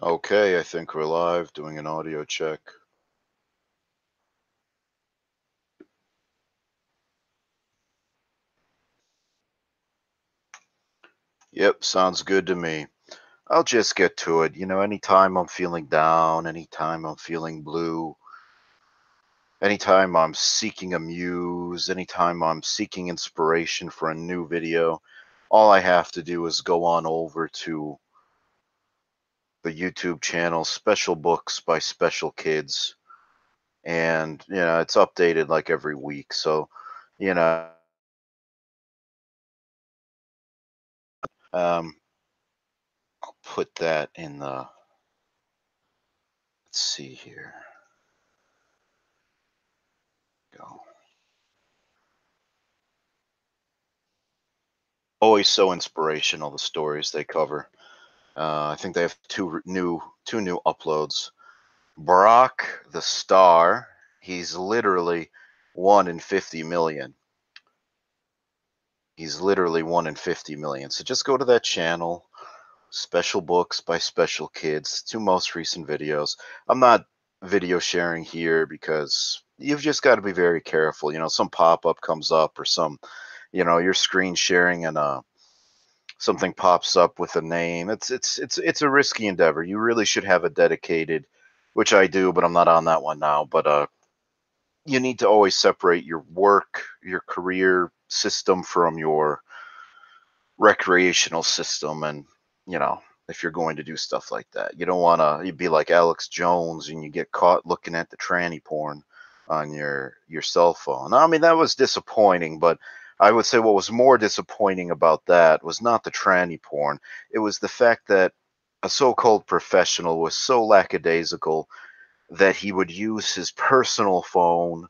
Okay, I think we're live doing an audio check. Yep, sounds good to me. I'll just get to it. You know, anytime I'm feeling down, anytime I'm feeling blue, anytime I'm seeking a muse, anytime I'm seeking inspiration for a new video, all I have to do is go on over to the YouTube channel Special Books by Special Kids. And, you know, it's updated like every week. So, you know, um, I'll put that in the, let's see here. Go. Always so inspirational, the stories they cover. Uh, I think they have two new two new uploads. Brock the Star, he's literally one in 50 million. He's literally one in 50 million. So just go to that channel, Special Books by Special Kids, two most recent videos. I'm not video sharing here because you've just got to be very careful. You know, some pop up comes up or some, you know, you're screen sharing and uh, something pops up with a name. It's it's it's it's a risky endeavor. You really should have a dedicated, which I do, but I'm not on that one now. But uh, you need to always separate your work, your career system from your recreational system, and you know if you're going to do stuff like that, you don't want to. You'd be like Alex Jones, and you get caught looking at the tranny porn on your your cell phone. I mean that was disappointing, but I would say what was more disappointing about that was not the tranny porn. It was the fact that a so-called professional was so lackadaisical that he would use his personal phone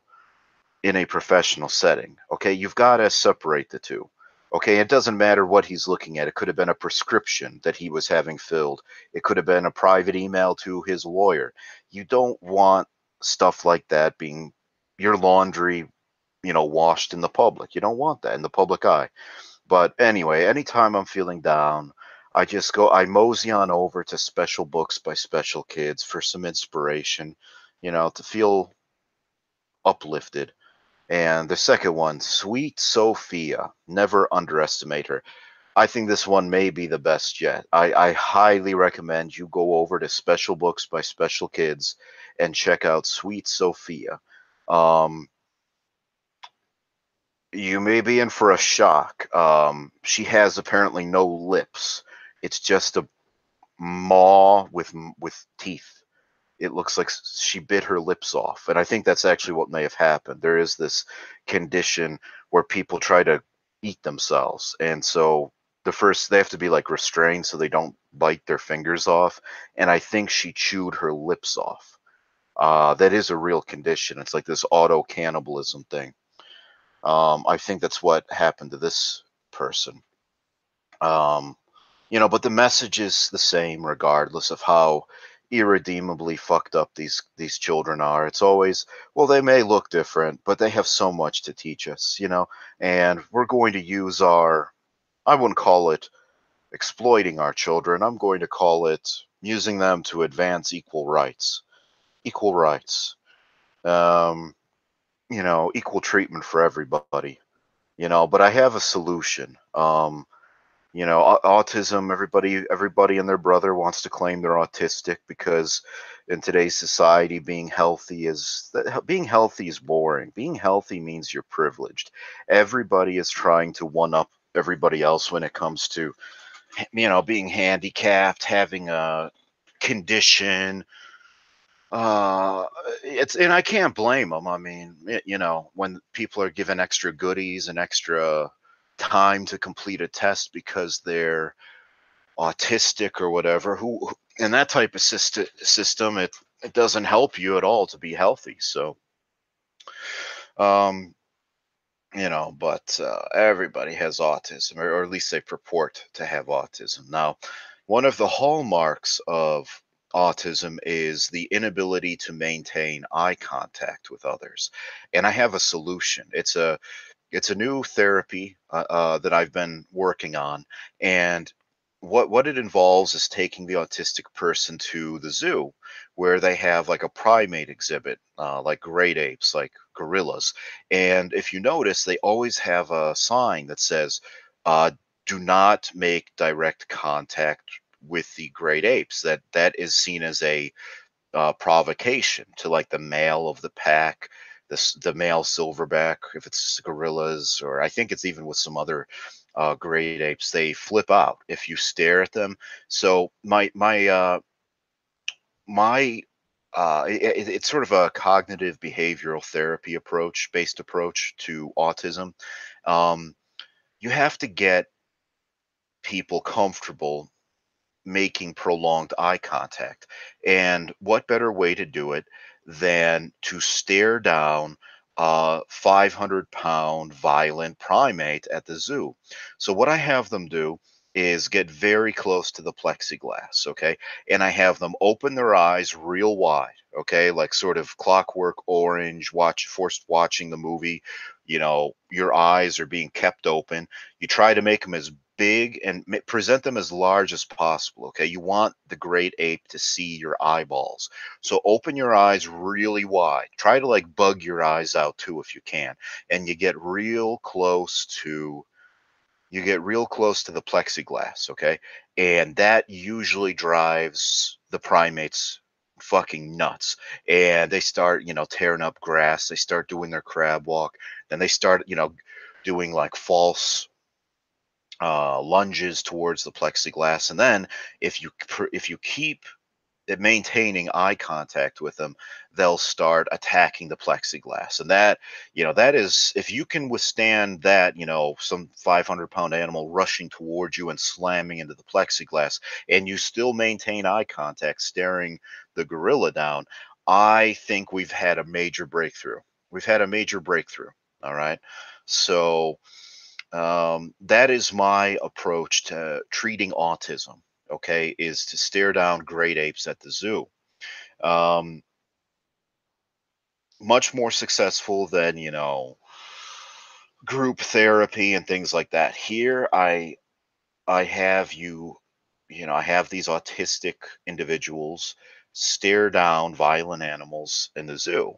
in a professional setting. Okay, you've got to separate the two. Okay, it doesn't matter what he's looking at. It could have been a prescription that he was having filled. It could have been a private email to his lawyer. You don't want stuff like that being your laundry you know, washed in the public. You don't want that in the public eye. But anyway, anytime I'm feeling down, I just go, I mosey on over to special books by special kids for some inspiration, you know, to feel uplifted. And the second one, Sweet Sophia, never underestimate her. I think this one may be the best yet. I, I highly recommend you go over to Special Books by Special Kids and check out Sweet Sophia. Um, you may be in for a shock. Um, she has apparently no lips. It's just a maw with with teeth. It looks like she bit her lips off, and I think that's actually what may have happened. There is this condition where people try to eat themselves, and so the first they have to be like restrained so they don't bite their fingers off. And I think she chewed her lips off. Uh, that is a real condition. It's like this auto cannibalism thing. Um, I think that's what happened to this person. Um, you know, but the message is the same regardless of how irredeemably fucked up these these children are. It's always well, they may look different, but they have so much to teach us, you know. And we're going to use our I wouldn't call it exploiting our children. I'm going to call it using them to advance equal rights. Equal rights. Um, you know, equal treatment for everybody, you know, but I have a solution. Um, you know, autism, everybody, everybody and their brother wants to claim they're autistic because in today's society, being healthy is being healthy is boring. Being healthy means you're privileged. Everybody is trying to one up everybody else when it comes to, you know, being handicapped, having a condition, uh, it's and I can't blame them. I mean, it, you know, when people are given extra goodies and extra time to complete a test because they're autistic or whatever, who in that type of system, it it doesn't help you at all to be healthy. So, um, you know, but uh, everybody has autism, or, or at least they purport to have autism. Now, one of the hallmarks of autism is the inability to maintain eye contact with others and i have a solution. It's a it's a new therapy uh, uh, that i've been working on and what what it involves is taking the autistic person to the zoo where they have like a primate exhibit uh, like great apes like gorillas and if you notice they always have a sign that says uh, do not make direct contact with the great apes that that is seen as a uh, provocation to like the male of the pack the, the male silverback if it's gorillas or i think it's even with some other uh, great apes, they flip out if you stare at them. So my my uh, my uh, it, it's sort of a cognitive behavioral therapy approach based approach to autism. Um, you have to get people comfortable making prolonged eye contact. And what better way to do it than to stare down a 500 pound violent primate at the zoo. So, what I have them do is get very close to the plexiglass, okay? And I have them open their eyes real wide, okay? Like sort of clockwork orange, watch forced watching the movie. You know, your eyes are being kept open. You try to make them as big and present them as large as possible. Okay. You want the great ape to see your eyeballs. So open your eyes really wide. Try to like bug your eyes out too if you can. And you get real close to you get real close to the plexiglass, okay? And that usually drives the primates fucking nuts. And they start, you know, tearing up grass. They start doing their crab walk. Then they start, you know, doing like false uh, lunges towards the plexiglass, and then if you if you keep maintaining eye contact with them, they'll start attacking the plexiglass, and that you know that is if you can withstand that, you know, some 500 pound animal rushing towards you and slamming into the plexiglass, and you still maintain eye contact, staring the gorilla down. I think we've had a major breakthrough. We've had a major breakthrough. All right, so um, that is my approach to treating autism. Okay, is to stare down great apes at the zoo. Um, much more successful than you know group therapy and things like that. Here, I I have you, you know, I have these autistic individuals stare down violent animals in the zoo.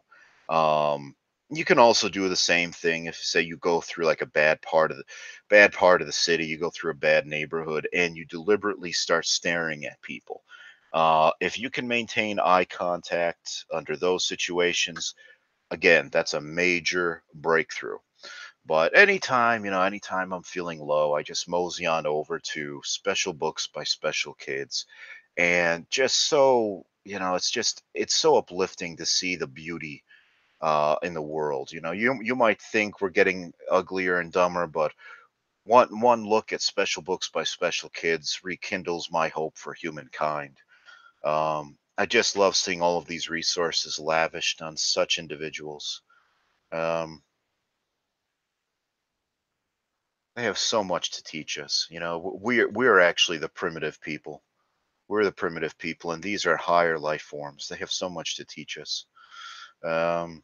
Um, you can also do the same thing if say you go through like a bad part of the bad part of the city you go through a bad neighborhood and you deliberately start staring at people. Uh, if you can maintain eye contact under those situations again that's a major breakthrough. But anytime you know anytime i'm feeling low i just mosey on over to special books by special kids. And just so you know it's just it's so uplifting to see the beauty uh, in the world. You know, you you might think we're getting uglier and dumber, but one one look at special books by special kids rekindles my hope for humankind. Um, I just love seeing all of these resources lavished on such individuals. Um, they have so much to teach us. You know, we're we're actually the primitive people. We're the primitive people, and these are higher life forms. They have so much to teach us. Um,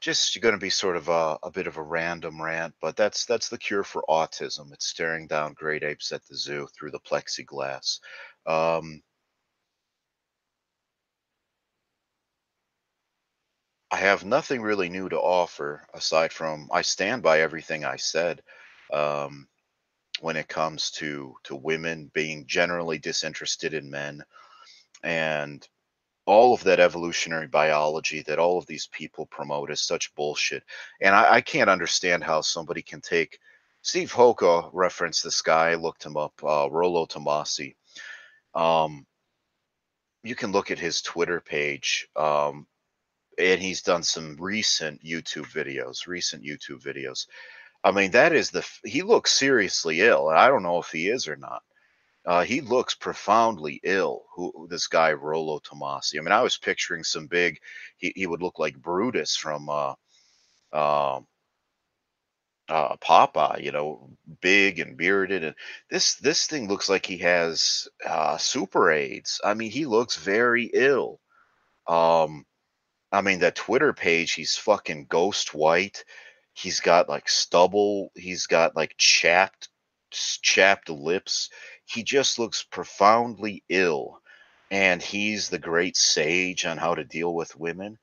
just going to be sort of a, a, bit of a random rant, but that's that's the cure for autism. It's staring down great apes at the zoo through the plexiglass. Um, I have nothing really new to offer aside from I stand by everything I said um, when it comes to to women being generally disinterested in men and all of that evolutionary biology that all of these people promote is such bullshit. And I, I can't understand how somebody can take Steve Hoka referenced this guy, I looked him up, uh, Rollo Tomassi. Um, you can look at his Twitter page, um, and he's done some recent YouTube videos, recent YouTube videos. I mean, that is the, he looks seriously ill. I don't know if he is or not. Uh, he looks profoundly ill. Who this guy Rollo Tomassi? I mean, I was picturing some big. He, he would look like Brutus from uh, uh, uh, Popeye, you know, big and bearded, and this this thing looks like he has uh, super AIDS. I mean, he looks very ill. Um, I mean, that Twitter page, he's fucking ghost white. He's got like stubble. He's got like chapped, chapped lips. He just looks profoundly ill, and he's the great sage on how to deal with women.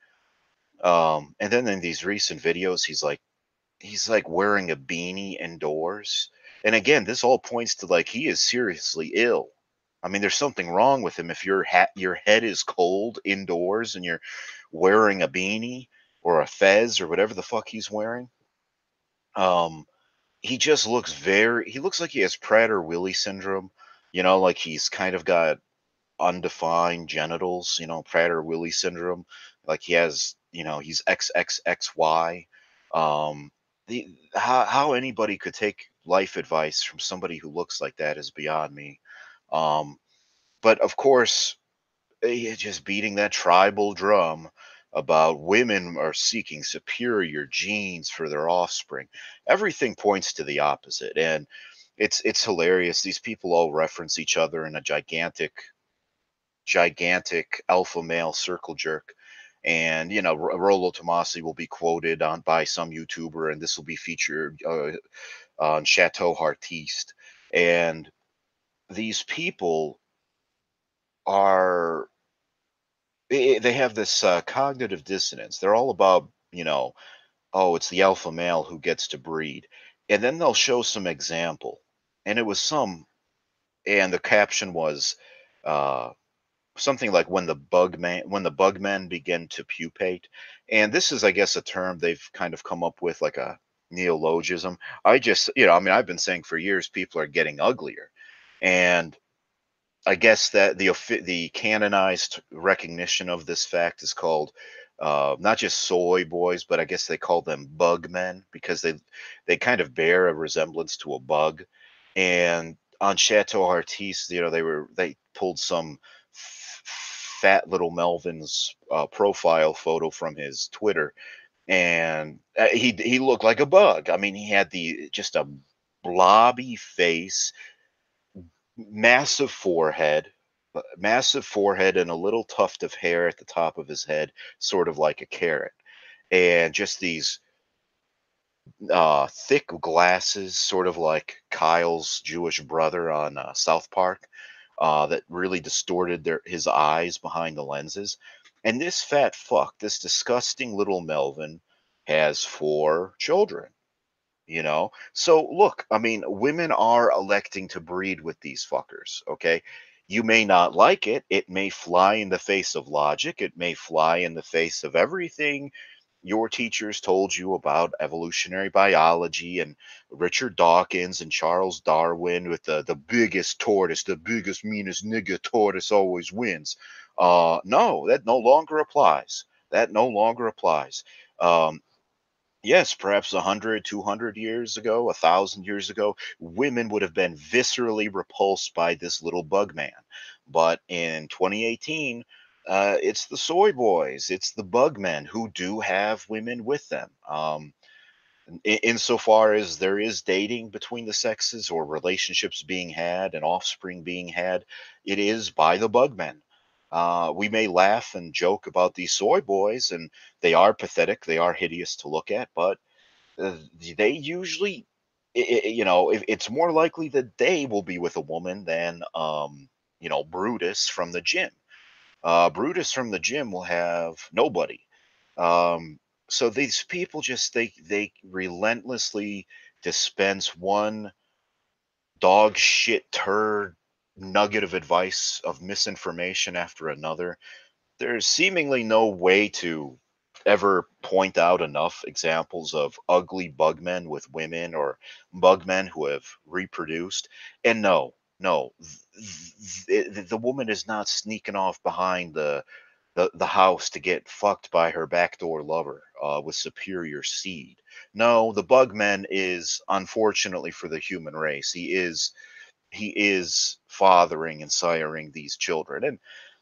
Um, and then in these recent videos, he's like, he's like wearing a beanie indoors. And again, this all points to like he is seriously ill. I mean, there's something wrong with him if your hat, your head is cold indoors and you're wearing a beanie or a fez or whatever the fuck he's wearing. Um, he just looks very. He looks like he has Prader-Willi syndrome. You know, like he's kind of got undefined genitals. You know, Prader-Willi syndrome. Like he has. You know, he's XXXY. Um, the how how anybody could take life advice from somebody who looks like that is beyond me. Um, but of course, eh, just beating that tribal drum about women are seeking superior genes for their offspring. Everything points to the opposite, and it's it's hilarious. These people all reference each other in a gigantic, gigantic alpha male circle jerk. And you know, Rollo Tomassi will be quoted on by some YouTuber, and this will be featured uh, on Chateau Heartiste. And these people are they have this uh, cognitive dissonance. They're all about, you know, oh, it's the alpha male who gets to breed. And then they'll show some example. And it was some, and the caption was uh, something like when the bug man, when the bug men begin to pupate. And this is, I guess, a term they've kind of come up with, like a neologism. I just, you know, I mean, I've been saying for years people are getting uglier. And I guess that the the canonized recognition of this fact is called uh, not just soy boys, but I guess they call them bug men because they they kind of bear a resemblance to a bug. And on Chateau Heartiste, you know, they were they pulled some fat little Melvin's uh, profile photo from his Twitter, and uh, he he looked like a bug. I mean, he had the just a blobby face massive forehead, uh, massive forehead, and a little tuft of hair at the top of his head, sort of like a carrot, and just these uh, thick glasses, sort of like Kyle's Jewish brother on uh, South Park, uh, that really distorted their his eyes behind the lenses. And this fat fuck, this disgusting little Melvin, has four children you know so look i mean women are electing to breed with these fuckers okay you may not like it it may fly in the face of logic it may fly in the face of everything your teachers told you about evolutionary biology and Richard Dawkins and Charles Darwin with the, the biggest tortoise, the biggest, meanest nigger tortoise always wins. Uh, no, that no longer applies. That no longer applies. Um, yes, perhaps 100, 200 years ago, a 1,000 years ago, women would have been viscerally repulsed by this little bug man. But in 2018, uh, it's the soy boys, it's the bug men who do have women with them. Um, in, insofar as there is dating between the sexes or relationships being had and offspring being had, it is by the bug men. Uh, we may laugh and joke about these soy boys, and they are pathetic, they are hideous to look at, but uh, they usually, you know, it's more likely that they will be with a woman than, um, you know, Brutus from the gym. Uh, Brutus from the gym will have nobody. Um, so these people just they they relentlessly dispense one dog shit turd nugget of advice of misinformation after another. There's seemingly no way to ever point out enough examples of ugly bugmen with women or bugmen who have reproduced. And no, no, the, the woman is not sneaking off behind the the, the house to get fucked by her backdoor lover uh, with superior seed. No, the bugman is unfortunately for the human race. He is he is fathering and siring these children. And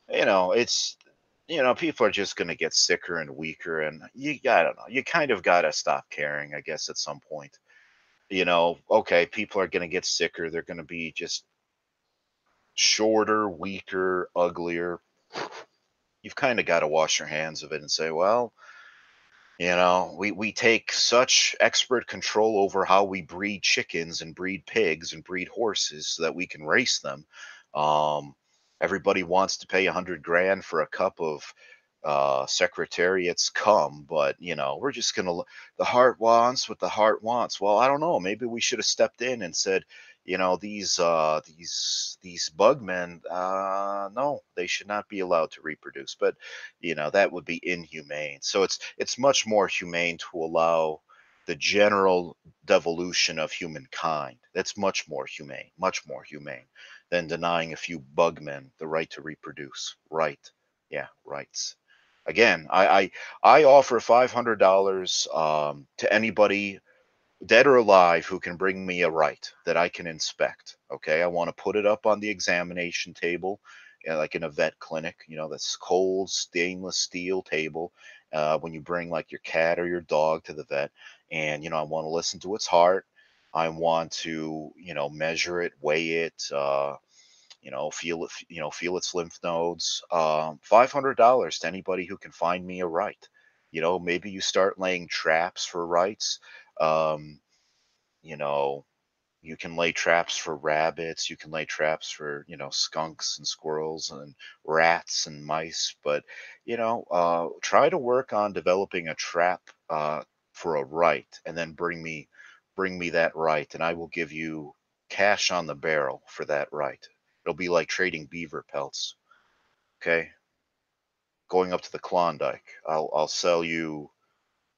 you know it's you know people are just going to get sicker and weaker and you i don't know you kind of got to stop caring i guess at some point. You know okay people are going to get sicker they're going to be just shorter weaker uglier. You've kind of got to wash your hands of it and say well You know, we, we take such expert control over how we breed chickens and breed pigs and breed horses so that we can race them. Um, everybody wants to pay a hundred grand for a cup of uh, secretariats come, but you know, we're just gonna the heart wants what the heart wants. Well, I don't know. Maybe we should have stepped in and said, you know these uh these these bugmen uh no they should not be allowed to reproduce but you know that would be inhumane. So it's it's much more humane to allow the general devolution of humankind. That's much more humane much more humane than denying a few bugmen the right to reproduce. Right. Yeah rights. Again i i, I offer $500 um, to anybody dead or alive who can bring me a right that I can inspect. Okay, I want to put it up on the examination table, like in a vet clinic. You know, this cold stainless steel table. Uh, when you bring like your cat or your dog to the vet, and you know, I want to listen to its heart. I want to, you know, measure it, weigh it, uh, you know, feel it, you know, feel its lymph nodes. Um, Five hundred dollars to anybody who can find me a right. You know, maybe you start laying traps for rights. Um, you know, you can lay traps for rabbits, you can lay traps for, you know, skunks and squirrels and rats and mice, but, you know, uh, try to work on developing a trap uh, for a right and then bring me bring me that right and I will give you cash on the barrel for that right. It'll be like trading beaver pelts. Okay? Going up to the Klondike. I'll I'll sell you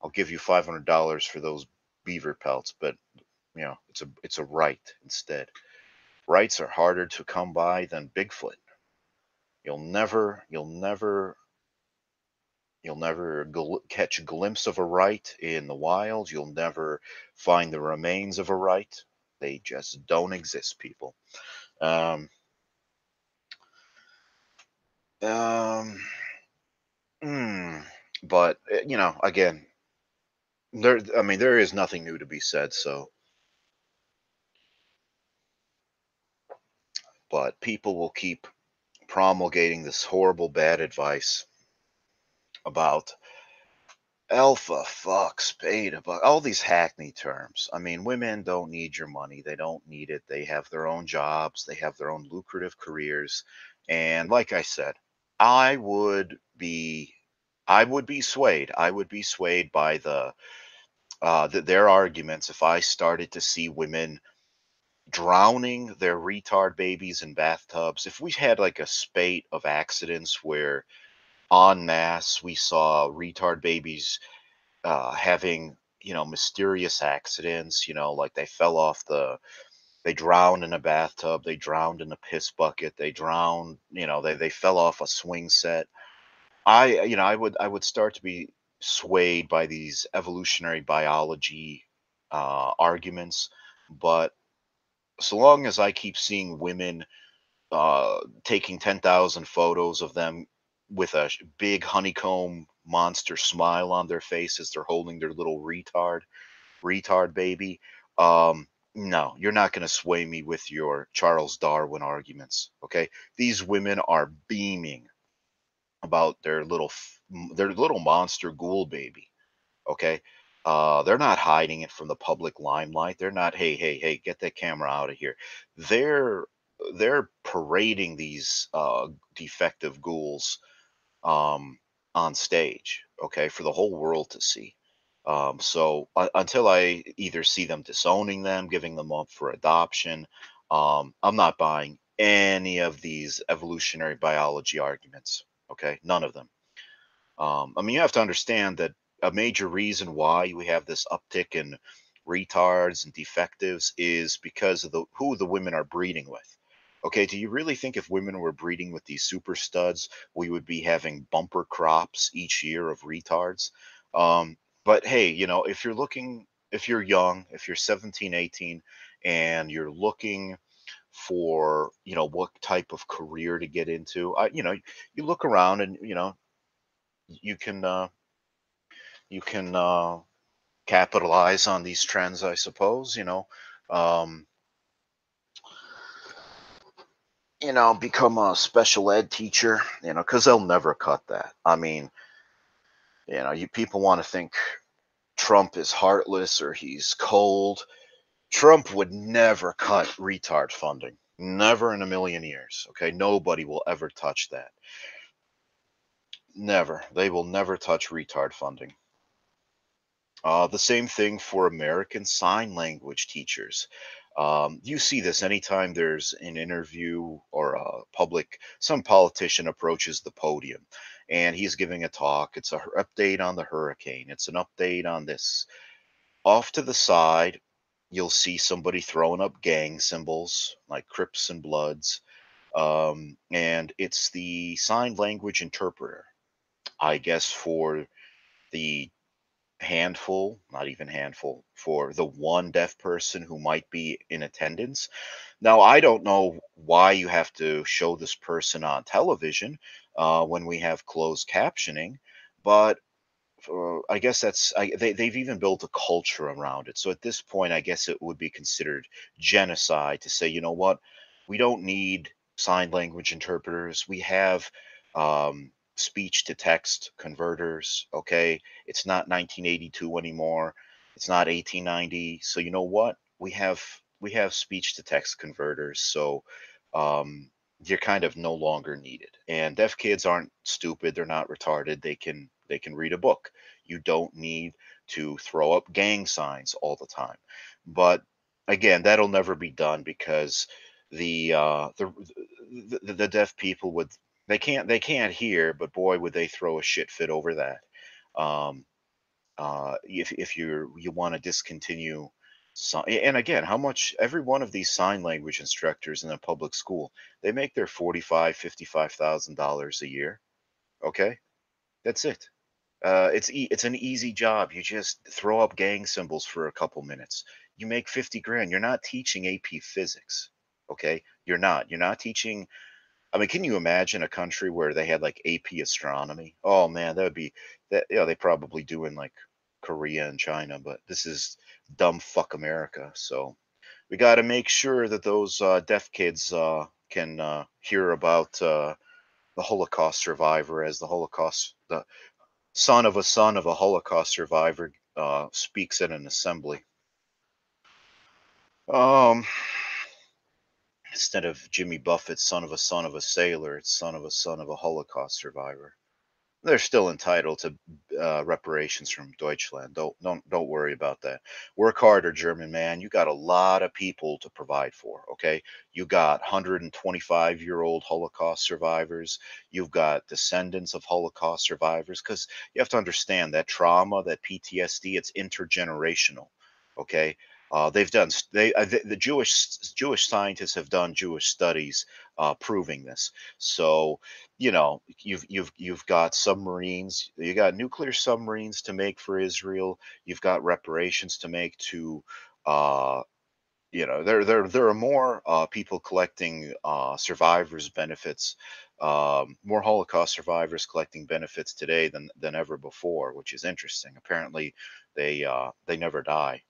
I'll give you $500 for those beaver pelts, but you know, it's a it's a right instead. Rights are harder to come by than Bigfoot. You'll never you'll never you'll never gl- catch a glimpse of a right in the wild. You'll never find the remains of a right. They just don't exist, people. Um, um, mm, but eh, you know, again, there. I mean, there is nothing new to be said. So but people will keep promulgating this horrible bad advice about alpha, fucks, beta, but all these hackney terms. I mean, women don't need your money. They don't need it. They have their own jobs. They have their own lucrative careers. And like I said, I would be, I would be swayed. I would be swayed by the, uh, the, their arguments if I started to see women drowning their retard babies in bathtubs, if we had like a spate of accidents where en masse we saw retard babies uh, having, you know, mysterious accidents, you know, like they fell off the, they drowned in a bathtub, they drowned in a piss bucket, they drowned, you know, they, they fell off a swing set. I, you know, I would, I would start to be swayed by these evolutionary biology uh, arguments, but so long as I keep seeing women uh, taking 10,000 photos of them with a big honeycomb monster smile on their face as they're holding their little retard, retard baby, um, no, you're not going to sway me with your Charles Darwin arguments. Okay, these women are beaming about their little their little monster ghoul baby. Okay, uh, they're not hiding it from the public limelight. They're not, hey, hey, hey, get that camera out of here. They're they're parading these uh, defective ghouls um, on stage, okay, for the whole world to see. Um, so uh, until I either see them disowning them, giving them up for adoption, um, I'm not buying any of these evolutionary biology arguments. Okay, none of them. Um, I mean, you have to understand that a major reason why we have this uptick in retards and defectives is because of the who the women are breeding with. Okay, do you really think if women were breeding with these super studs, we would be having bumper crops each year of retards? Um, but hey, you know, if you're looking, if you're young, if you're 17, 18, and you're looking for, you know, what type of career to get into, I, you know, you look around and, you know, you can, uh, you can uh, capitalize on these trends, I suppose. You know, um, you know, become a special ed teacher. You know, because they'll never cut that. I mean, you know, you people want to think Trump is heartless or he's cold. Trump would never cut retard funding. Never in a million years. Okay. Nobody will ever touch that. Never. They will never touch retard funding. Uh, the same thing for American Sign Language teachers. Um, you see this anytime there's an interview or a public, some politician approaches the podium and he's giving a talk. It's an update on the hurricane, it's an update on this. Off to the side, you'll see somebody throwing up gang symbols like Crips and Bloods. Um, and it's the sign language interpreter, I guess, for the handful, not even handful, for the one deaf person who might be in attendance. Now, I don't know why you have to show this person on television uh, when we have closed captioning, but uh, I guess that's I, they, they've even built a culture around it. So at this point, I guess it would be considered genocide to say, you know what, we don't need sign language interpreters. We have um, speech to text converters. Okay, it's not 1982 anymore. It's not 1890. So you know what? We have we have speech to text converters. So um, you're kind of no longer needed. And deaf kids aren't stupid. They're not retarded. They can they can read a book. You don't need to throw up gang signs all the time. But again, that'll never be done because the uh, the, the the deaf people would they can't they can't hear, but boy, would they throw a shit fit over that. Um, uh, if if you you want to discontinue, so, and again, how much every one of these sign language instructors in a public school they make their forty five fifty five thousand dollars a year. Okay, that's it. Uh, it's e- it's an easy job. You just throw up gang symbols for a couple minutes. You make fifty grand. You're not teaching AP physics. Okay, you're not. You're not teaching I mean, can you imagine a country where they had like AP astronomy? Oh man, that would be that. Yeah, they probably do in like Korea and China, but this is dumb fuck America. So we got to make sure that those uh, deaf kids uh, can uh, hear about uh, the Holocaust survivor as the Holocaust, the son of a son of a Holocaust survivor, uh, speaks at an assembly. Um, Instead of Jimmy Buffett, son of a son of a sailor, it's son of a son of a Holocaust survivor. They're still entitled to uh, reparations from Deutschland. Don't don't don't worry about that. Work harder, German man. You got a lot of people to provide for. Okay, you got 125 year old Holocaust survivors. You've got descendants of Holocaust survivors. Because you have to understand that trauma, that PTSD, it's intergenerational. Okay, uh, they've done they uh, the, the, Jewish Jewish scientists have done Jewish studies uh, proving this. So you know you've you've you've got submarines, you got nuclear submarines to make for Israel. You've got reparations to make to. Uh, you know there there there are more uh, people collecting uh, survivors benefits um, more Holocaust survivors collecting benefits today than than ever before, which is interesting. Apparently, they they never die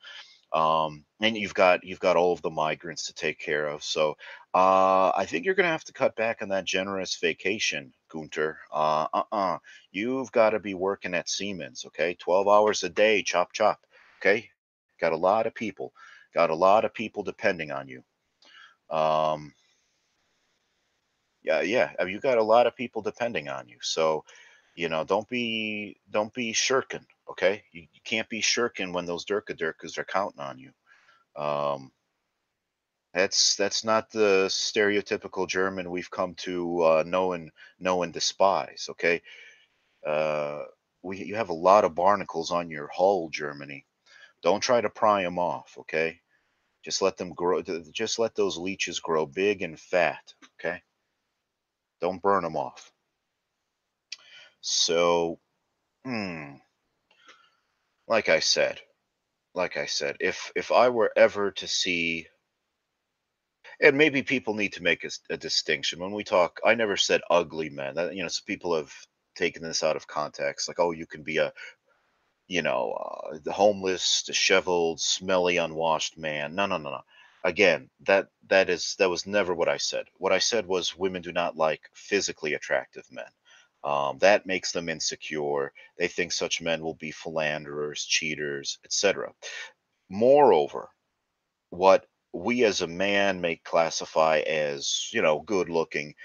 um, and you've got you've got all of the migrants to take care of. So uh, I think you're going to have to cut back on that generous vacation, Gunter. Uh, uh-uh. You've got to be working at Siemens, okay? 12 hours a day, chop chop, okay? Got a lot of people, got a lot of people depending on you. Um, yeah, yeah, you got a lot of people depending on you. So, you know, don't be don't be shirking. Okay, you, you can't be shirking when those Durka Durkas are counting on you. Um, that's that's not the stereotypical German we've come to uh, know and know and despise. Okay, uh, we you have a lot of barnacles on your hull, Germany. Don't try to pry them off. Okay, just let them grow. Just let those leeches grow big and fat. Okay, don't burn them off. So, hmm like I said, like I said, if if I were ever to see and maybe people need to make a, a, distinction. When we talk i never said ugly men. That, you know some people have taken this out of context like oh you can be a you know uh, the homeless disheveled smelly unwashed man. No no no no. Again that that is that was never what i said. What i said was women do not like physically attractive men Um, that makes them insecure. They think such men will be philanderers, cheaters, etc. Moreover, what we as a man may classify as, you know, good looking,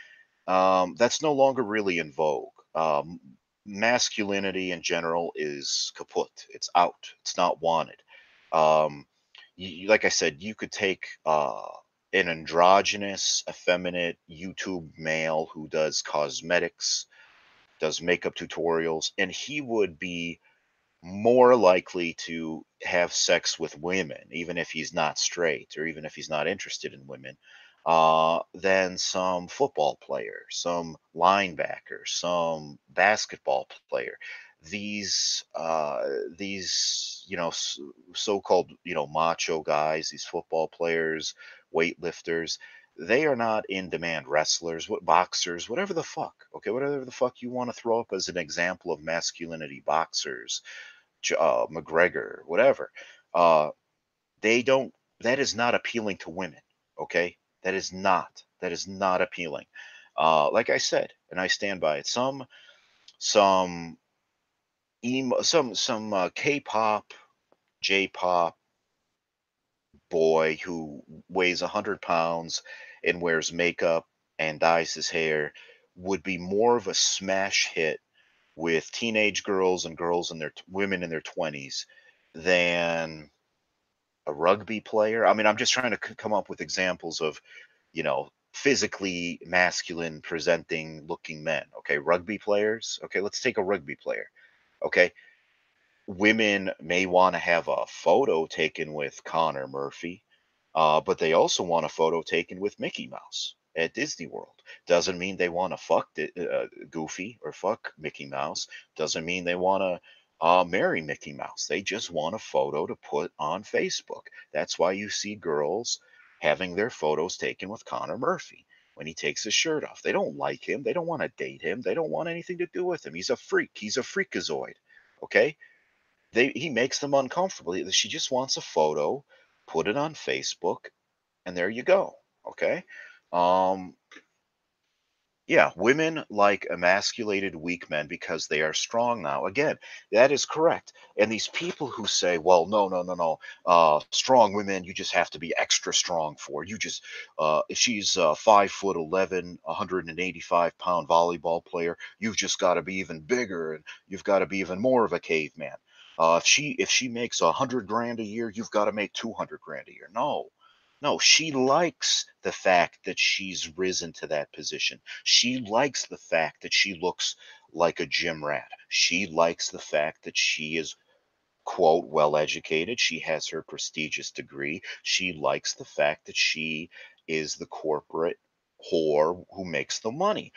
um, that's no longer really in vogue. Um, masculinity in general is kaput. It's out. It's not wanted. Um, you, like I said, you could take uh, an androgynous, effeminate YouTube male who does cosmetics, does makeup tutorials, and he would be more likely to have sex with women, even if he's not straight or even if he's not interested in women, uh, than some football player, some linebacker, some basketball player. These uh, these you know so-called you know macho guys, these football players, weightlifters, they are not in demand wrestlers, what boxers, whatever the fuck. Okay, whatever the fuck you want to throw up as an example of masculinity, boxers, uh, McGregor, whatever. Uh, they don't. That is not appealing to women. Okay, that is not. That is not appealing. Uh, like I said, and I stand by it. Some, some, emo, some, some uh, K-pop, J-pop boy who weighs hundred pounds and wears makeup and dyes his hair would be more of a smash hit with teenage girls and girls and their women in their 20s than a rugby player. I mean, I'm just trying to c- come up with examples of, you know, physically masculine presenting looking men. Okay, rugby players. Okay, let's take a rugby player. Okay, women may want to have a photo taken with Connor Murphy, uh, but they also want a photo taken with Mickey Mouse at Disney World. Doesn't mean they want to fuck uh, Goofy or fuck Mickey Mouse. Doesn't mean they want to uh, marry Mickey Mouse. They just want a photo to put on Facebook. That's why you see girls having their photos taken with Connor Murphy when he takes his shirt off. They don't like him. They don't want to date him. They don't want anything to do with him. He's a freak. He's a freakazoid. Okay? They he makes them uncomfortable. She just wants a photo, put it on Facebook, and there you go. Okay? Um, yeah, women like emasculated weak men because they are strong now. Again, that is correct. And these people who say, well, no, no, no, no, uh, strong women, you just have to be extra strong for. You just, uh, she's uh, 5 foot 11, 185 pound volleyball player, you've just got to be even bigger and you've got to be even more of a caveman. Uh, if she if she makes a hundred grand a year, you've got to make two hundred grand a year. No, no, she likes the fact that she's risen to that position. She likes the fact that she looks like a gym rat. She likes the fact that she is, quote, well educated. She has her prestigious degree. She likes the fact that she is the corporate whore who makes the money.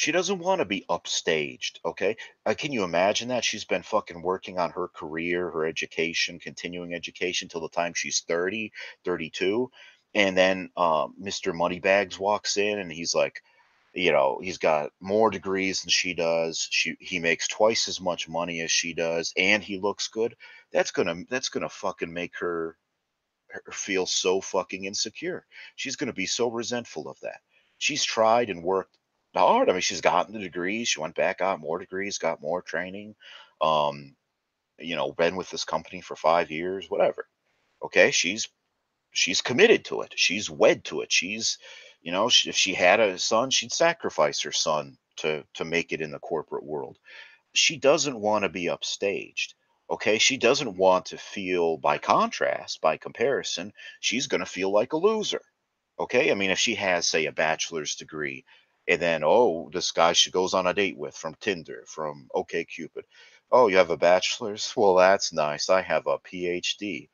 She doesn't want to be upstaged, okay? Uh, can you imagine that? She's been fucking working on her career, her education, continuing education till the time she's 30, 32. And then um, Mr. Moneybags walks in and he's like, you know, he's got more degrees than she does. She he makes twice as much money as she does, and he looks good. That's gonna that's gonna fucking make her, her feel so fucking insecure. She's gonna be so resentful of that. She's tried and worked hard. I mean, she's gotten the degrees. She went back, got more degrees, got more training. Um, you know, been with this company for five years, whatever. Okay, she's she's committed to it. She's wed to it. She's, you know, she, if she had a son, she'd sacrifice her son to to make it in the corporate world. She doesn't want to be upstaged. Okay, she doesn't want to feel, by contrast, by comparison, she's going to feel like a loser. Okay, I mean, if she has, say, a bachelor's degree and then oh this guy she goes on a date with from tinder from okay cupid oh you have a bachelor's? Well that's nice. I have a phd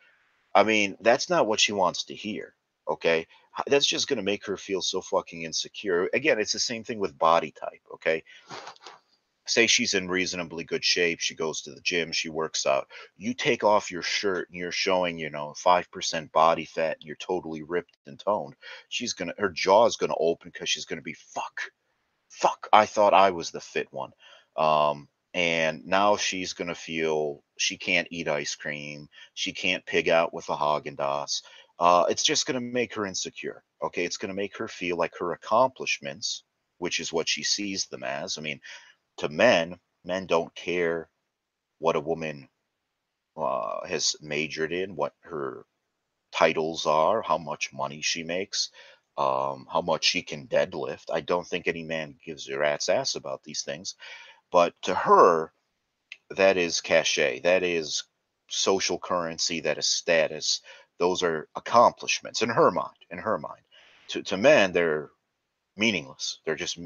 i mean that's not what she wants to hear okay? That's just going to make her feel so fucking insecure. Again it's the same thing with body type okay say she's in reasonably good shape she goes to the gym she works out you take off your shirt and you're showing you know 5% body fat and you're totally ripped and toned she's gonna her jaw is gonna open because she's gonna be fuck fuck i thought i was the fit one. Um and now she's gonna feel she can't eat ice cream she can't pig out with a Haagen-Dazs uh, it's just to make her insecure okay? It's to make her feel like her accomplishments which is what she sees them as i mean to men, men don't care what a woman uh, has majored in, what her titles are, how much money she makes, um, how much she can deadlift. I don't think any man gives a rat's ass about these things. But to her, that is cachet. That is social currency. That is status. Those are accomplishments in her mind. In her mind, to to men, they're meaningless. They're just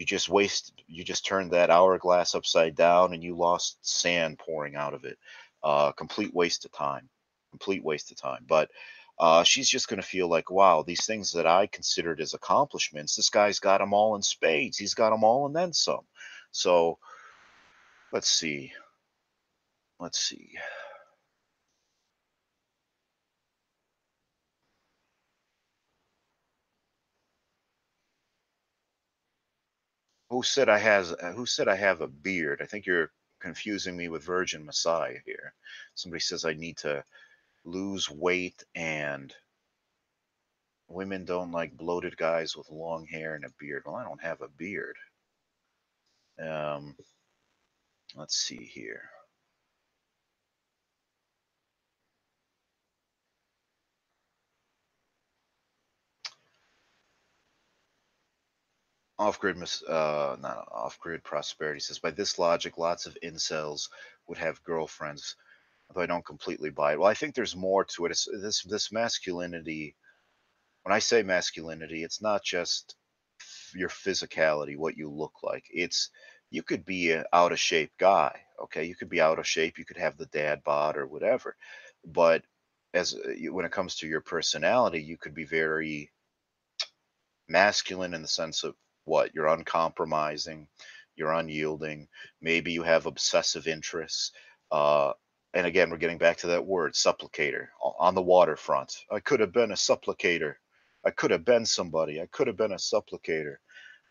you just waste. You just turned that hourglass upside down, and you lost sand pouring out of it. Uh, complete waste of time. Complete waste of time. But uh, she's just going to feel like, wow, these things that I considered as accomplishments, this guy's got them all in spades. He's got them all and then some. So let's see. Let's see. Who said I has uh, who said I have a beard? I think you're confusing me with Virgin Messiah here. Somebody says I need to lose weight and women don't like bloated guys with long hair and a beard. Well, I don't have a beard. Um, let's see here. Off-grid, uh, not off-grid prosperity says by this logic, lots of incels would have girlfriends. Although I don't completely buy it. Well, I think there's more to it. It's this this masculinity. When I say masculinity, it's not just your physicality, what you look like. It's you could be an out of shape guy. Okay, you could be out of shape. You could have the dad bod or whatever. But as uh, when it comes to your personality, you could be very masculine in the sense of what you're uncompromising, you're unyielding. Maybe you have obsessive interests. Uh, and again, we're getting back to that word, supplicator, on the waterfront. I could have been a supplicator. I could have been somebody. I could have been a supplicator.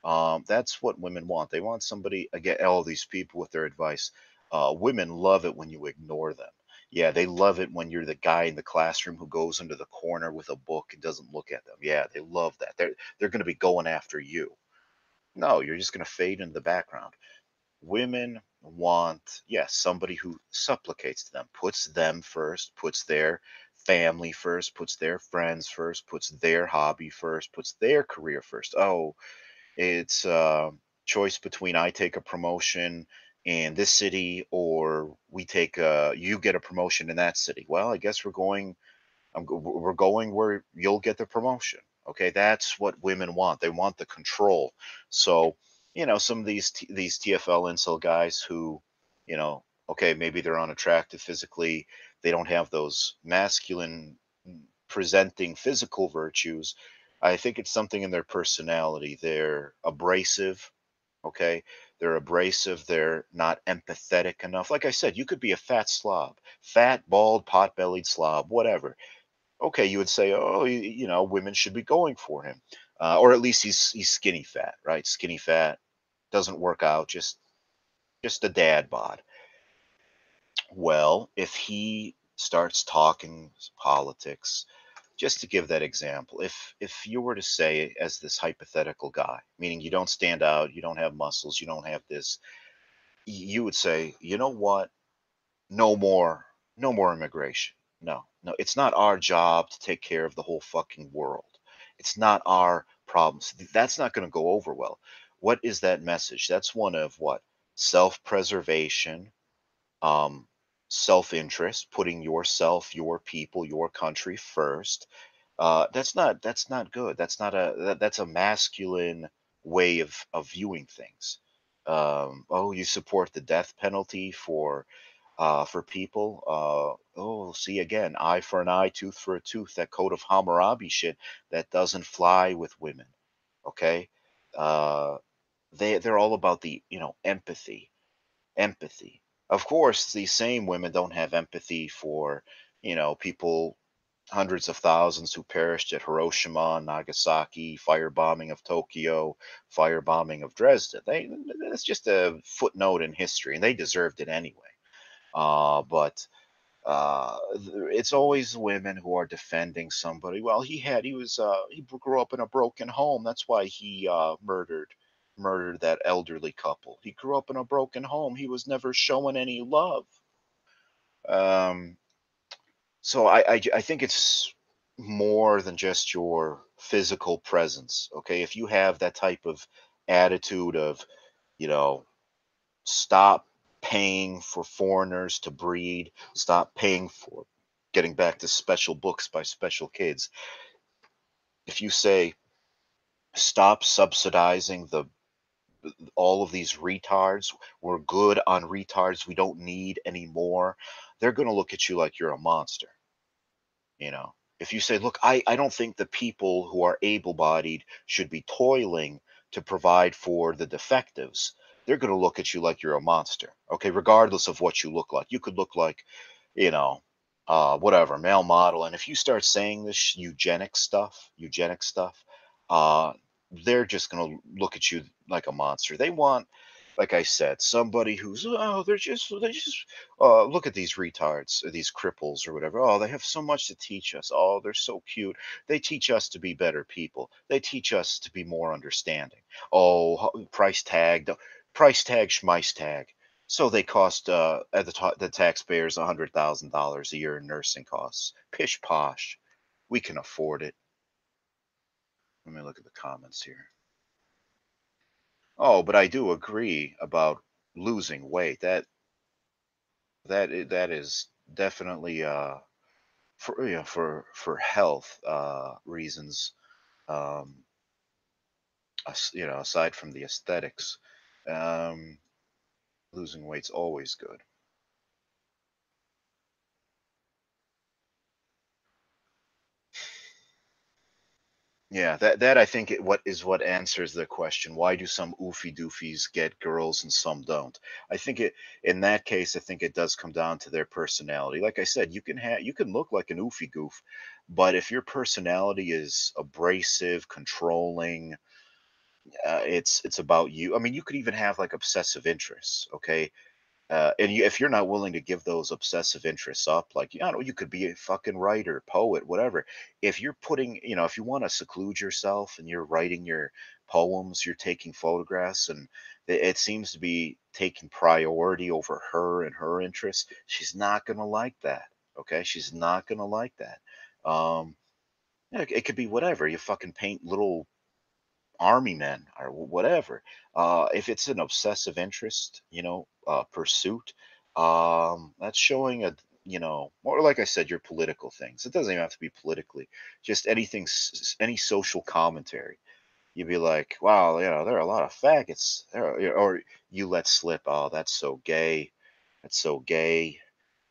Um, that's what women want. They want somebody, again, all these people with their advice. Uh, women love it when you ignore them. Yeah, they love it when you're the guy in the classroom who goes into the corner with a book and doesn't look at them. Yeah, they love that. They're they're going to be going after you. No, you're just going to fade into the background. Women want, yes, somebody who supplicates to them, puts them first, puts their family first, puts their friends first, puts their hobby first, puts their career first. Oh, it's a choice between I take a promotion in this city or we take a you get a promotion in that city. Well, I guess we're going I'm, we're going where you'll get the promotion. Okay, that's what women want. They want the control. So, you know, some of these these TFL incel guys who, you know, okay, maybe they're unattractive physically, they don't have those masculine mm, presenting physical virtues. I think it's something in their personality. They're abrasive, okay? They're abrasive, they're not empathetic enough. Like I said, you could be a fat slob, fat, bald, pot-bellied slob, whatever okay, you would say, oh, you, know, women should be going for him, uh, or at least he's he's skinny fat, right? Skinny fat doesn't work out, just just a dad bod. Well, if he starts talking politics, just to give that example, if if you were to say as this hypothetical guy, meaning you don't stand out, you don't have muscles, you don't have this, you would say, you know what? No more, no more immigration. No, no, it's not our job to take care of the whole fucking world. It's not our problems. That's not going to go over well. What is that message? That's one of what? Self preservation, um, self interest, putting yourself, your people, your country first. Uh, that's not that's not good. That's not a that, that's a masculine way of of viewing things. Um, oh, you support the death penalty for uh, for people. Uh, oh, see again, eye for an eye, tooth for a tooth. That code of Hammurabi shit that doesn't fly with women. Okay, uh, they they're all about the you know empathy, empathy. Of course, these same women don't have empathy for you know people hundreds of thousands who perished at Hiroshima, Nagasaki, firebombing of Tokyo, firebombing of Dresden. They that's just a footnote in history, and they deserved it anyway. Uh, but uh, it's always women who are defending somebody. Well, he had he was uh, he grew up in a broken home. That's why he uh, murdered murdered that elderly couple. He grew up in a broken home. He was never showing any love. Um, so I, I, I think it's more than just your physical presence. Okay, if you have that type of attitude of, you know, stop paying for foreigners to breed, stop paying for getting back to special books by special kids. If you say stop subsidizing the all of these retards, we're good on retards, we don't need any more, they're going to look at you like you're a monster. You know, if you say, look, I, I don't think the people who are able bodied should be toiling to provide for the defectives, they're going to look at you like you're a monster. Okay, regardless of what you look like. You could look like, you know, uh, whatever, male model. And if you start saying this eugenic stuff, eugenic stuff, uh, they're just going to look at you like a monster. They want like I said, somebody who's oh they're just they just uh, look at these retards or these cripples or whatever. Oh, they have so much to teach us. Oh, they're so cute. They teach us to be better people. They teach us to be more understanding. Oh, price tag, price tag, schmice tag. So they cost uh, at the ta- the taxpayers hundred thousand dollars a year in nursing costs. Pish posh, we can afford it. Let me look at the comments here. Oh, but I do agree about losing weight. That that that is definitely uh for you know, for for health uh reasons um you know aside from the aesthetics um losing weight's always good Yeah, that that I think it, what is what answers the question. Why do some oofy doofies get girls and some don't? I think it in that case, I think it does come down to their personality. Like I said, you can have you can look like an oofy goof, but if your personality is abrasive, controlling, uh, it's it's about you. I mean, you could even have like obsessive interests. Okay, uh, and you, if you're not willing to give those obsessive interests up, like you know, you could be a fucking writer, poet, whatever. If you're putting, you know, if you want to seclude yourself and you're writing your poems, you're taking photographs, and it, seems to be taking priority over her and her interests, she's not gonna like that. Okay, she's not gonna like that. Um, it could be whatever. You fucking paint little army men or whatever. Uh, if it's an obsessive interest, you know, uh, pursuit, um, that's showing a, you know, more like I said, your political things. It doesn't even have to be politically, just anything, any social commentary. You'd be like, wow, you know, there are a lot of faggots. There or you let slip, oh, that's so gay. That's so gay.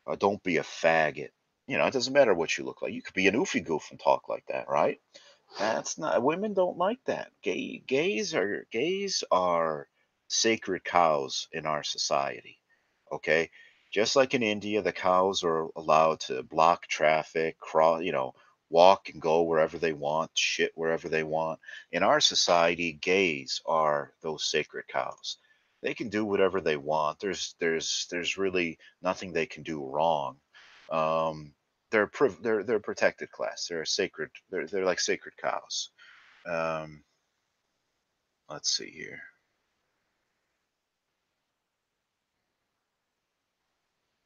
Uh, don't be a faggot. You know, it doesn't matter what you look like. You could be an oofy goof and talk like that, right? That's not women don't like that. Gay gays are gays are sacred cows in our society. Okay? Just like in India, the cows are allowed to block traffic, cross, you know, walk and go wherever they want, shit wherever they want. In our society, gays are those sacred cows. They can do whatever they want. There's there's there's really nothing they can do wrong. Um, they're they're they're a protected class. They're a sacred. They're they're like sacred cows. Um, let's see here.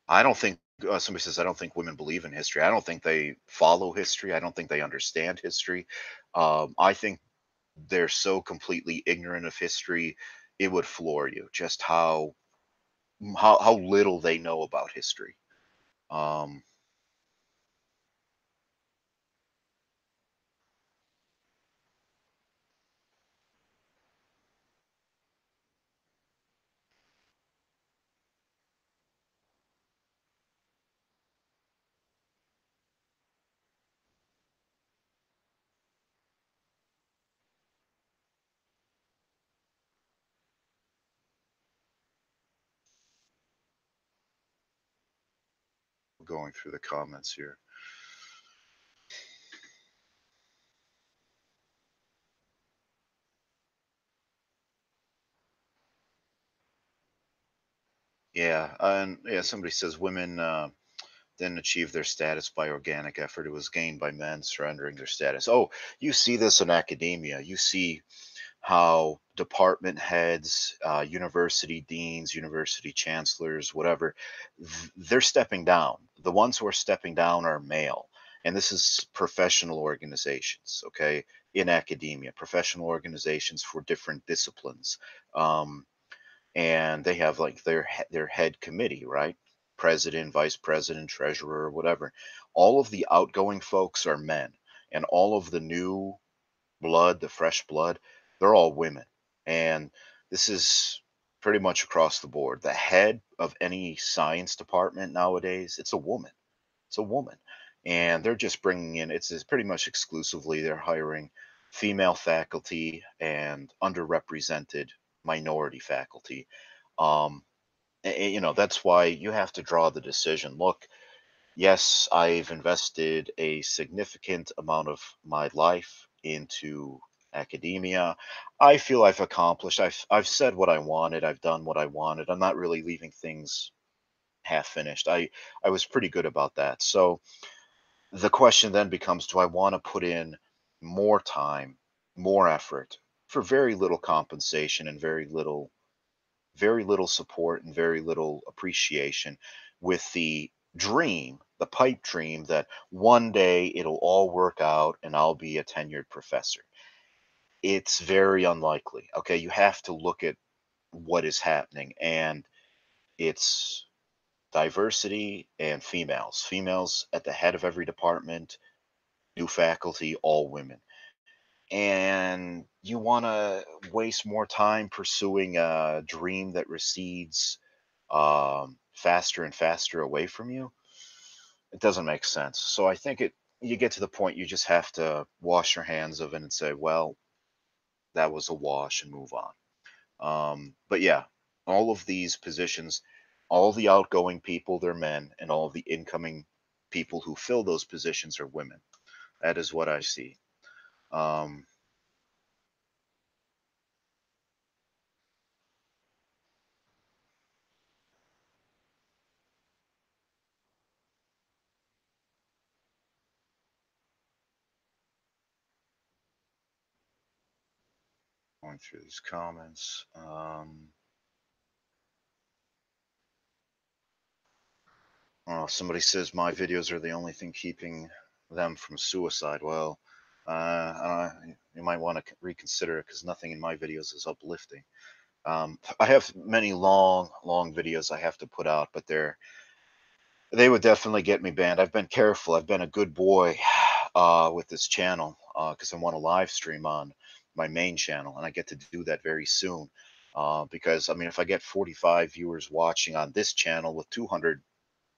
I don't think uh, somebody says I don't think women believe in history. I don't think they follow history. I don't think they understand history. Um, I think they're so completely ignorant of history, it would floor you just how how how little they know about history. Um, going through the comments here. Yeah, and yeah, somebody says women uh, didn't achieve their status by organic effort. It was gained by men surrendering their status. Oh, you see this in academia. You see how department heads, uh, university deans, university chancellors, whatever, they're stepping down. The ones who are stepping down are male. And this is professional organizations, okay, in academia, professional organizations for different disciplines. Um, and they have like their their head committee, right? President, vice president, treasurer, whatever. All of the outgoing folks are men, and all of the new blood, the fresh blood, they're all women. And this is pretty much across the board. The head of any science department nowadays, it's a woman. It's a woman. And they're just bringing in, it's, it's pretty much exclusively, they're hiring female faculty and underrepresented minority faculty. Um, you know, that's why you have to draw the decision. Look, yes, I've invested a significant amount of my life into academia. I feel I've accomplished. I've I've said what I wanted. I've done what I wanted. I'm not really leaving things half finished. I I was pretty good about that. So the question then becomes do I want to put in more time, more effort for very little compensation and very little very little support and very little appreciation with the dream, the pipe dream that one day it'll all work out and I'll be a tenured professor it's very unlikely. Okay, you have to look at what is happening, and it's diversity and females. Females at the head of every department, new faculty, all women. And you want to waste more time pursuing a dream that recedes um, faster and faster away from you? It doesn't make sense. So I think it you get to the point you just have to wash your hands of it and say, well, that was a wash and move on. Um, but yeah, all of these positions, all the outgoing people, they're men, and all the incoming people who fill those positions are women. That is what I see. Um, going through these comments. Um, oh, somebody says my videos are the only thing keeping them from suicide. Well, uh, you might want to reconsider it because nothing in my videos is uplifting. Um, I have many long, long videos I have to put out, but they're they would definitely get me banned. I've been careful. I've been a good boy uh, with this channel because uh, I want to live stream on my main channel, and I get to do that very soon. Uh, because I mean, if I get 45 viewers watching on this channel with 200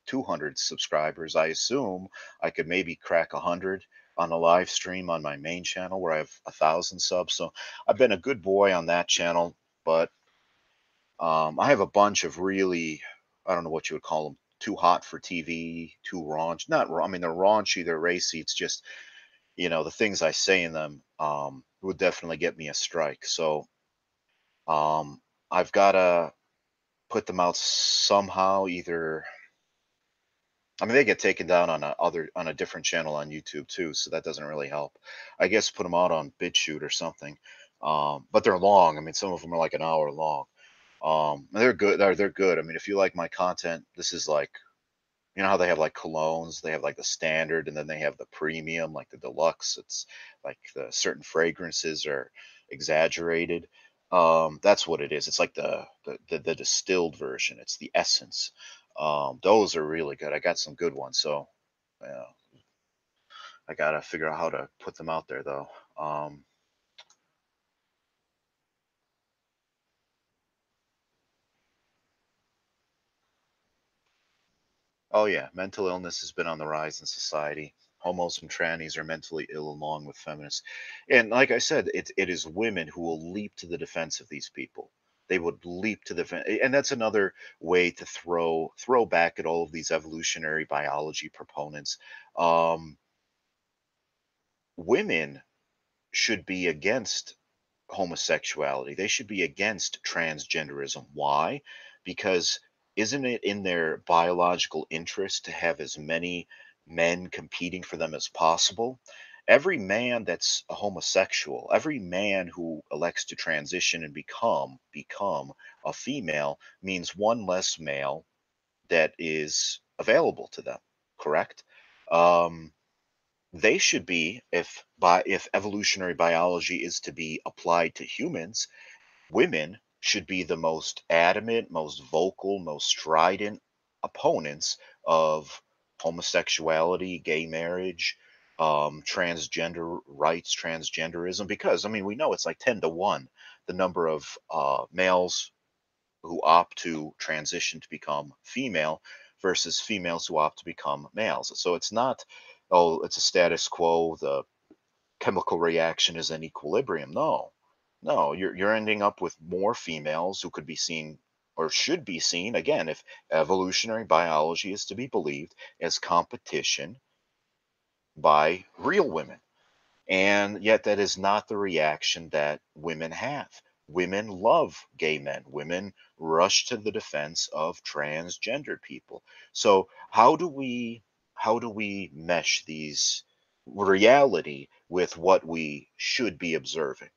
200 subscribers, I assume I could maybe crack 100 on a live stream on my main channel where I have a thousand subs. So I've been a good boy on that channel, but um, I have a bunch of really, I don't know what you would call them, too hot for TV, too raunchy. Not, I mean, they're raunchy, they're racy. It's just, you know, the things I say in them um, would definitely get me a strike. So um, I've got to put them out somehow, either. I mean, they get taken down on a other on a different channel on YouTube too, so that doesn't really help. I guess put them out on BitChute or something. Um, but they're long. I mean, some of them are like an hour long. Um, they're good. They're, they're good. I mean, if you like my content, this is like you know how they have like colognes? They have like the standard and then they have the premium like the deluxe. It's like the certain fragrances are exaggerated. Um that's what it is. It's like the the, the, the distilled version. It's the essence. Um those are really good. I got some good ones so yeah. I gotta figure out how to put them out there though. Um Oh yeah, mental illness has been on the rise in society. Homos and trannies are mentally ill along with feminists. And like I said, it, it is women who will leap to the defense of these people. They would leap to the and that's another way to throw throw back at all of these evolutionary biology proponents. Um, women should be against homosexuality. They should be against transgenderism. Why? Because isn't it in their biological interest to have as many men competing for them as possible? every man that's a homosexual, every man who elects to transition and become become a female means one less male that is available to them. Correct? Um, they should be, if by if evolutionary biology is to be applied to humans, women should be the most adamant, most vocal, most strident opponents of homosexuality, gay marriage, um, transgender rights, transgenderism, because I mean, we know it's like 10 to 1 the number of uh, males who opt to transition to become female versus females who opt to become males. So it's not, oh, it's a status quo, the chemical reaction is in equilibrium. No, no, you're, you're ending up with more females who could be seen or should be seen, again, if evolutionary biology is to be believed, as competition by real women. And yet, that is not the reaction that women have. Women love gay men. Women rush to the defense of transgendered people. So, how do we how do we mesh these reality with what we should be observing?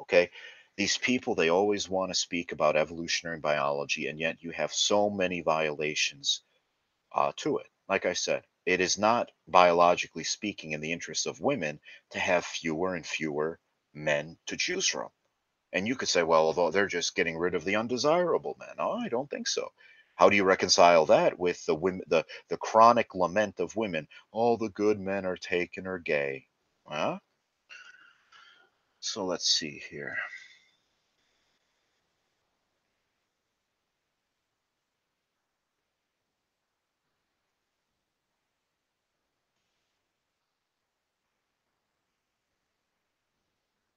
Okay, these people they always want to speak about evolutionary biology, and yet you have so many violations uh, to it. Like I said, it is not biologically speaking in the interests of women to have fewer and fewer men to choose from. And you could say, well, although they're just getting rid of the undesirable men. Oh, I don't think so. How do you reconcile that with the women, the, the chronic lament of women? All the good men are taken or gay. Huh? So let's see here.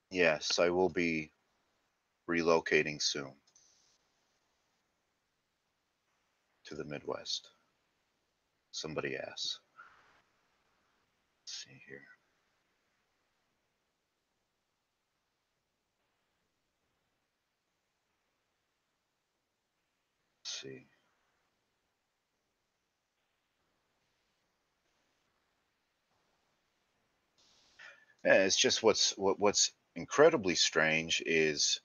Yes, I will be relocating soon to the Midwest. Somebody asks. Let's see here. See. Yeah, it's just what's what, what's incredibly strange is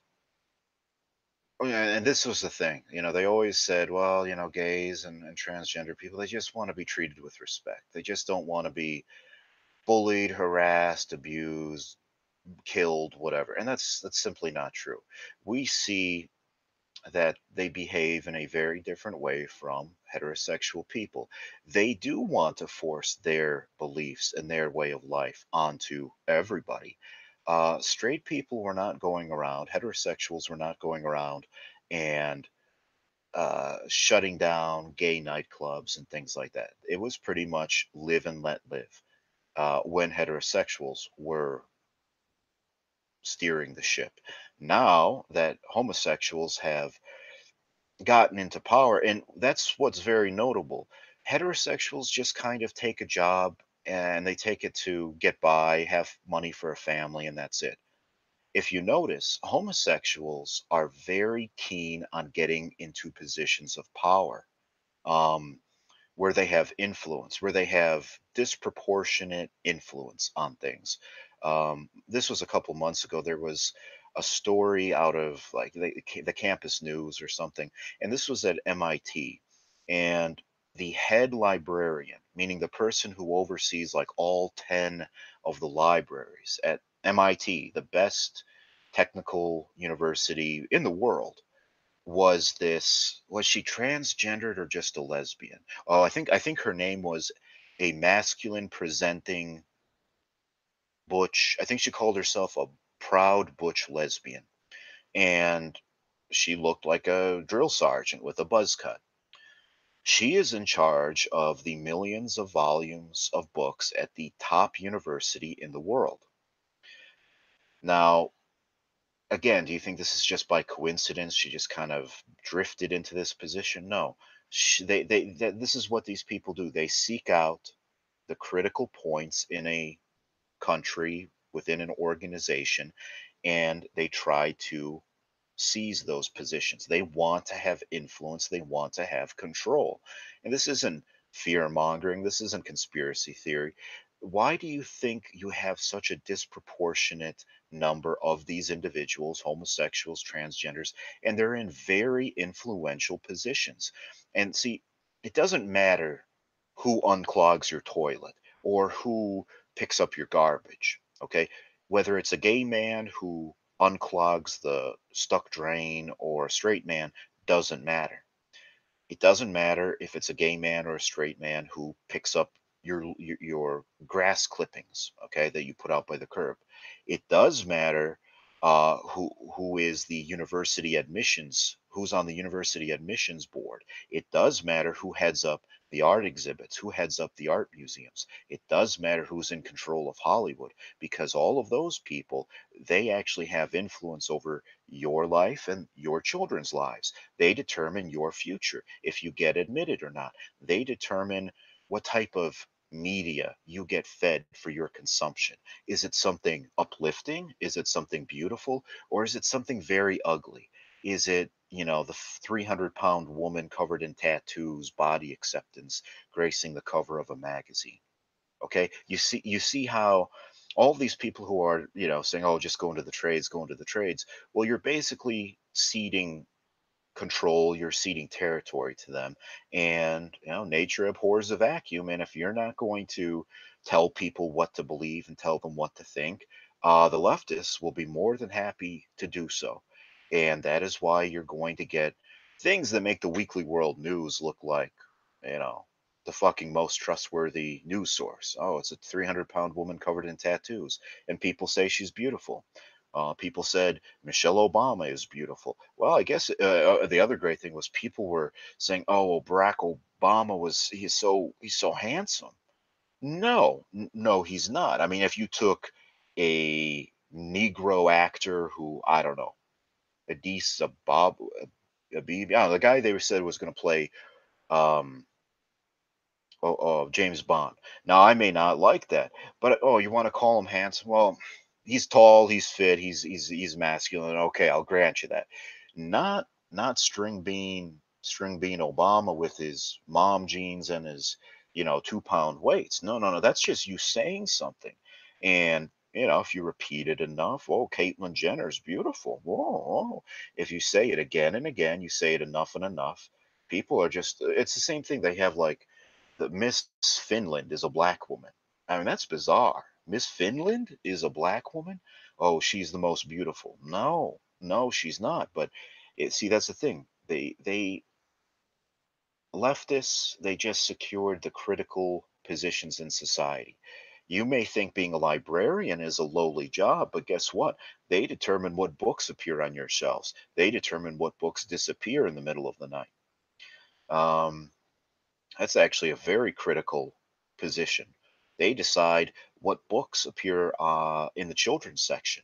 oh, and this was the thing, you know, they always said, well, you know, gays and, and transgender people, they just want to be treated with respect. They just don't want to be bullied, harassed, abused, killed, whatever. And that's that's simply not true. We see that they behave in a very different way from heterosexual people. They do want to force their beliefs and their way of life onto everybody. Uh, straight people were not going around, heterosexuals were not going around and uh, shutting down gay nightclubs and things like that. It was pretty much live and let live uh, when heterosexuals were steering the ship. Now that homosexuals have gotten into power, and that's what's very notable. Heterosexuals just kind of take a job and they take it to get by, have money for a family, and that's it. If you notice, homosexuals are very keen on getting into positions of power. Um, where they have influence, where they have disproportionate influence on things. Um, this was a couple months ago. There was a story out of like the, the campus news or something, and this was at MIT. And the head librarian, meaning the person who oversees like all 10 of the libraries at MIT, the best technical university in the world, was this was she transgendered or just a lesbian? Oh, I think I think her name was a masculine presenting butch. I think she called herself a proud butch lesbian. And she looked like a drill sergeant with a buzz cut. She is in charge of the millions of volumes of books at the top university in the world. Now, again, do you think this is just by coincidence? She just kind of drifted into this position? No. She, they, they, they, this is what these people do. They seek out the critical points in a country, within an organization, and they try to seize those positions. They want to have influence, they want to have control. And this isn't fear mongering, this isn't conspiracy theory. why do you think you have such a disproportionate number of these individuals, homosexuals, transgenders, and they're in very influential positions? And see, it doesn't matter who unclogs your toilet or who picks up your garbage, okay? Whether it's a gay man who unclogs the stuck drain or a straight man doesn't matter. It doesn't matter if it's a gay man or a straight man who picks up your your, your grass clippings, okay, that you put out by the curb. It does matter uh, who who is the university admissions, who's on the university admissions board. It does matter who heads up the art exhibits, who heads up the art museums. It does matter who's in control of Hollywood because all of those people, they actually have influence over your life and your children's lives. They determine your future, if you get admitted or not. They determine what type of media you get fed for your consumption. Is it something uplifting? Is it something beautiful? Or is it something very ugly? Is it, you know, the 300 pound woman covered in tattoos, body acceptance, gracing the cover of a magazine? Okay. You see, you see how all these people who are, you know, saying, oh, just go into the trades, go into the trades. Well, you're basically ceding control, you're ceding territory to them. And, you know, nature abhors a vacuum. And if you're not going to tell people what to believe and tell them what to think, uh, the leftists will be more than happy to do so. And that is why you're going to get things that make the weekly world news look like, you know, the fucking most trustworthy news source. Oh, it's a 300 pound woman covered in tattoos, and people say she's beautiful. Uh, people said Michelle Obama is beautiful. Well, I guess uh, uh the other great thing was people were saying, "Oh, well, Barack Obama was he's so he's so handsome." No, no, he's not. I mean, if you took a Negro actor who I don't know, Idris Bob, Abib, yeah, the guy they said was going to play um, oh, oh, James Bond. Now, I may not like that, but oh, you want to call him handsome? Well, he's tall, he's fit, he's he's he's masculine. Okay, I'll grant you that. Not not string bean string bean Obama with his mom jeans and his you know two pound weights. No, no, no. That's just you saying something, and you know if you repeat it enough, oh, Caitlyn Jenner's beautiful. Whoa, if you say it again and again, you say it enough and enough. People are just. It's the same thing. They have like the Miss Finland is a black woman. I mean that's bizarre Miss Finland is a black woman. Oh, she's the most beautiful. No, no, she's not. But it, see, that's the thing. They they leftists they just secured the critical positions in society. You may think being a librarian is a lowly job, but guess what? They determine what books appear on your shelves. They determine what books disappear in the middle of the night. Um, that's actually a very critical position. They decide what books appear uh, in the children's section.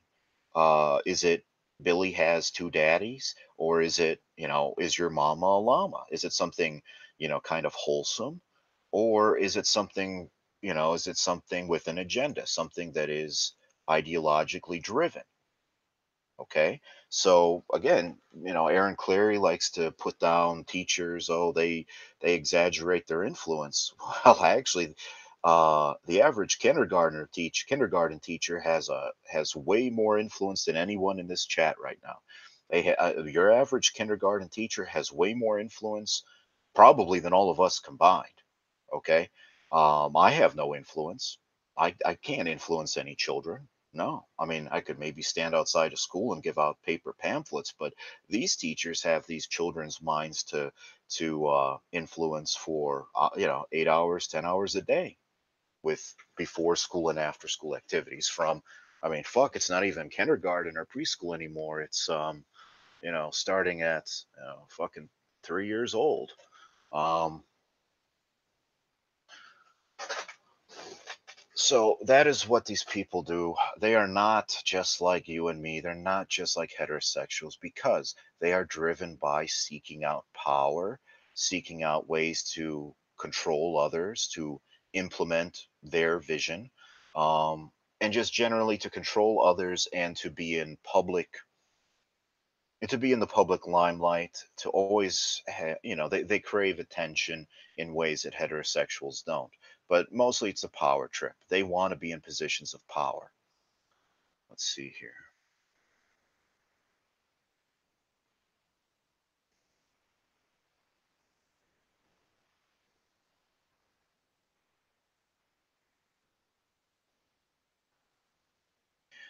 Uh, is it Billy has two daddies, or is it you know is your mama a llama? Is it something you know kind of wholesome, or is it something you know is it something with an agenda, something that is ideologically driven? Okay, so again, you know, Aaron Clarey likes to put down teachers. Oh, they they exaggerate their influence. Well, actually, uh, the average kindergartner teach kindergarten teacher has a has way more influence than anyone in this chat right now. They uh, your average kindergarten teacher has way more influence, probably than all of us combined. Okay, um, I have no influence. I I can't influence any children. No, I mean I could maybe stand outside a school and give out paper pamphlets, but these teachers have these children's minds to to uh, influence for uh, you know eight hours, ten hours a day with before school and after school activities from I mean, fuck, it's not even kindergarten or preschool anymore. It's um, you know, starting at you know, fucking three years old. Um, so that is what these people do. They are not just like you and me. They're not just like heterosexuals because they are driven by seeking out power, seeking out ways to control others, to implement their vision, um, and just generally to control others and to be in public and to be in the public limelight, to always, ha- you know, they, they crave attention in ways that heterosexuals don't. But mostly it's a power trip. They want to be in positions of power. Let's see here.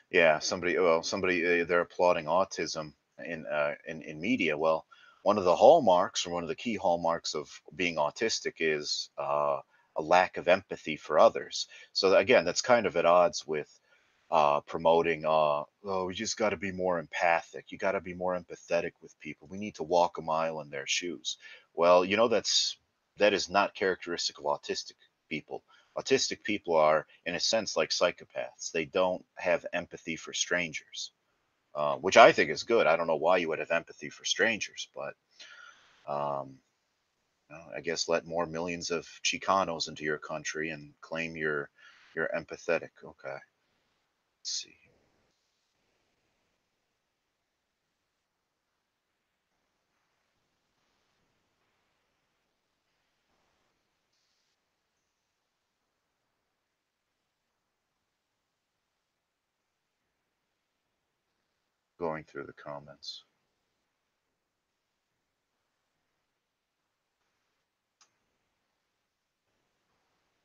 Yeah, somebody, well, somebody, uh, they're applauding autism in, uh, in in media. Well, one of the hallmarks, or one of the key hallmarks of being autistic, is uh, a lack of empathy for others. So again, that's kind of at odds with uh, promoting, uh, oh, we just got to be more empathic. You got to be more empathetic with people. We need to walk a mile in their shoes. Well, you know, that's that is not characteristic of autistic people. Autistic people are, in a sense, like psychopaths. They don't have empathy for strangers, uh, which I think is good. I don't know why you would have empathy for strangers, but um, I guess let more millions of Chicanos into your country and claim you're you're empathetic. Okay, let's see. Going through the comments.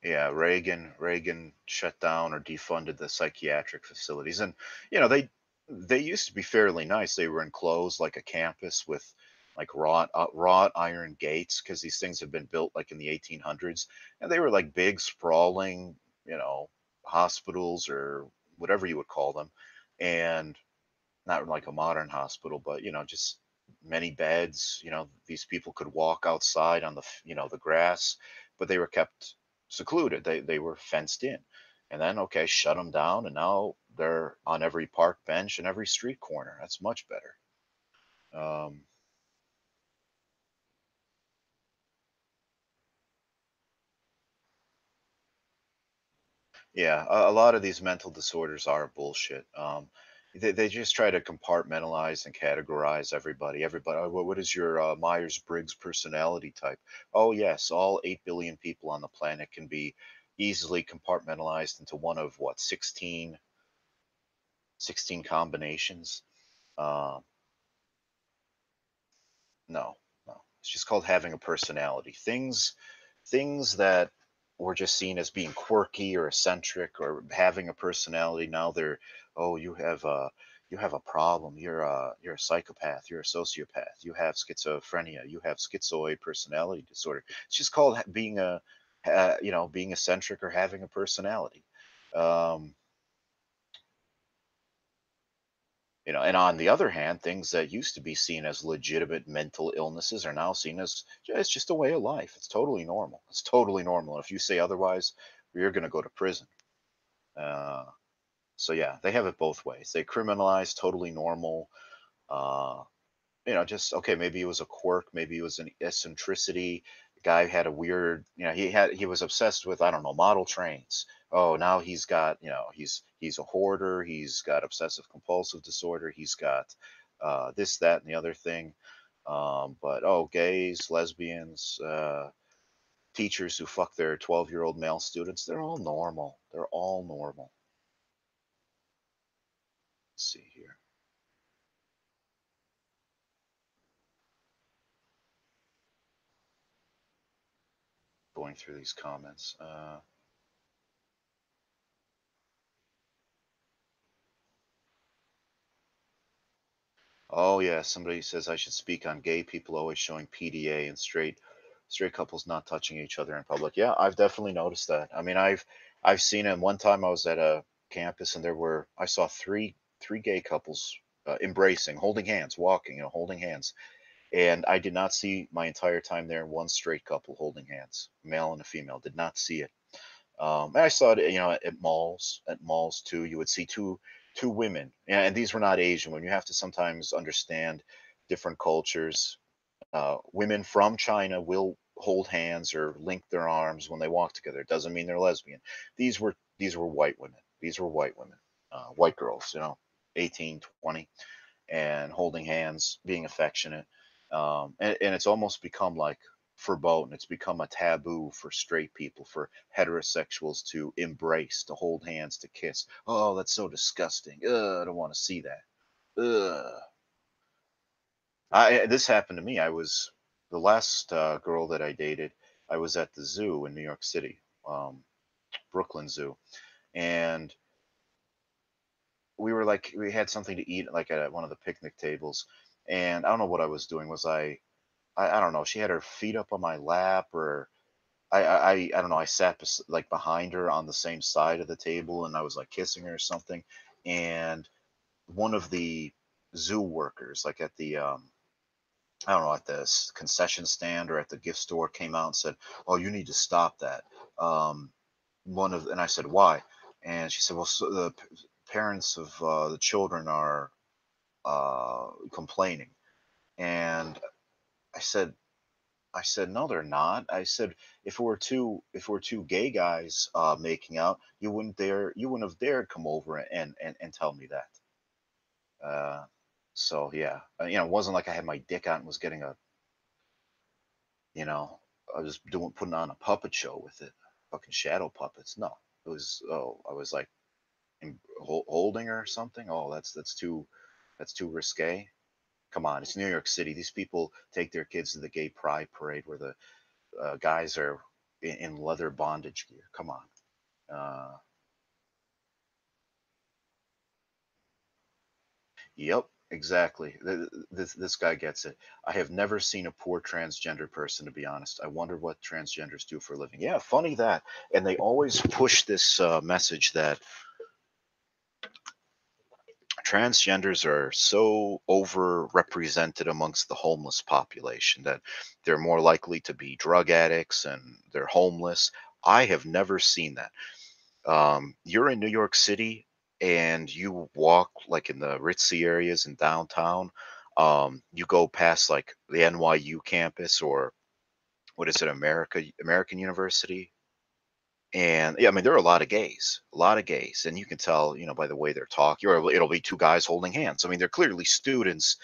Yeah, Reagan Reagan shut down or defunded the psychiatric facilities, and you know they they used to be fairly nice. They were enclosed like a campus with like wrought uh, wrought iron gates because these things have been built like in the 1800s, and they were like big sprawling, you know, hospitals or whatever you would call them, and not like a modern hospital, but you know, just many beds. You know, these people could walk outside on the you know the grass, but they were kept secluded. They they were fenced in, and then okay, shut them down, and now they're on every park bench and every street corner. That's much better. Um, Yeah, a, a lot of these mental disorders are bullshit. Um, they, they just try to compartmentalize and categorize everybody. Everybody, oh, what what is your uh, Myers-Briggs personality type? Oh, yes, all 8 billion people on the planet can be easily compartmentalized into one of what, 16, 16 combinations? Uh, no, no. It's just called having a personality. Things things that were just seen as being quirky or eccentric or having a personality now they're oh you have a you have a problem. You're a you're a psychopath. You're a sociopath. You have schizophrenia. You have schizoid personality disorder. It's just called being a uh, you know being eccentric or having a personality. Um you know and on the other hand things that used to be seen as legitimate mental illnesses are now seen as it's just a way of life. It's totally normal. It's totally normal. And if you say otherwise you're going to go to prison. Uh, so yeah they have it both ways. They criminalize totally normal uh, you know, just okay, maybe it was a quirk, maybe it was an eccentricity. Guy had a weird, you know, he had he was obsessed with I don't know model trains. Oh, now he's got, you know, he's he's a hoarder. He's got obsessive compulsive disorder. He's got uh, this, that, and the other thing. Um, but oh, gays, lesbians, uh, teachers who fuck their 12 year old male students, they're all normal. They're all normal. Let's see here. Going through these comments. Uh, Oh yeah, somebody says I should speak on gay people always showing PDA and straight straight couples not touching each other in public. Yeah, I've definitely noticed that. I mean, I've I've seen it. One time I was at a campus and there were I saw three three gay couples uh, embracing, holding hands, walking, you know, holding hands. And I did not see my entire time there one straight couple holding hands, male and a female. Did not see it. Um, and I saw it, you know, at malls, at malls too. You would see two two women, and these were not Asian women. You have to sometimes understand different cultures. Uh, women from China will hold hands or link their arms when they walk together. It doesn't mean they're lesbian. These were these were white women. These were white women, uh, white girls, you know, 18, 20 and holding hands, being affectionate, um, and, and it's almost become like verboten. It's become a taboo for straight people, for heterosexuals to embrace, to hold hands, to kiss. Oh, that's so disgusting. Ugh, I don't want to see that. Ugh. I this happened to me. I was the last uh, girl that I dated. I was at the zoo in New York City, um, Brooklyn Zoo, and we were like we had something to eat like at one of the picnic tables, and I don't know what I was doing. Was I, I, I don't know. She had her feet up on my lap, or I, I, I don't know. I sat bes- like behind her on the same side of the table, and I was like kissing her or something, and one of the zoo workers, like at the um, I don't know, at the concession stand or at the gift store came out and said, "Oh, you need to stop that." Um, one of and I said, "Why?" And she said, "Well, so the parents of uh, the children are uh, complaining." And I said, "I said no, they're not." I said, "If it were two, if it were two gay guys uh, making out, you wouldn't dare, you wouldn't have dared come over and and and tell me that." Uh, so yeah, uh, you know, it wasn't like I had my dick out and was getting a, you know, I was doing putting on a puppet show with it, fucking shadow puppets. No, it was oh, I was like in, hol- holding her or something. Oh, that's that's too, that's too risque. Come on, it's New York City. These people take their kids to the gay pride parade where the uh, guys are in, in leather bondage gear. Come on. Uh, Yep, exactly. Th- th- This this guy gets it. I have never seen a poor transgender person, to be honest. I wonder what transgenders do for a living. Yeah, funny that. And they always push this uh, message that transgenders are so overrepresented amongst the homeless population that they're more likely to be drug addicts and they're homeless. I have never seen that. Um, you're in New York City and you walk like in the ritzy areas in downtown. Um, you go past like the NYU campus or what is it, America American University? And yeah, I mean there are a lot of gays, a lot of gays, and you can tell, you know, by the way they're talking, or it'll be two guys holding hands. I mean, they're clearly students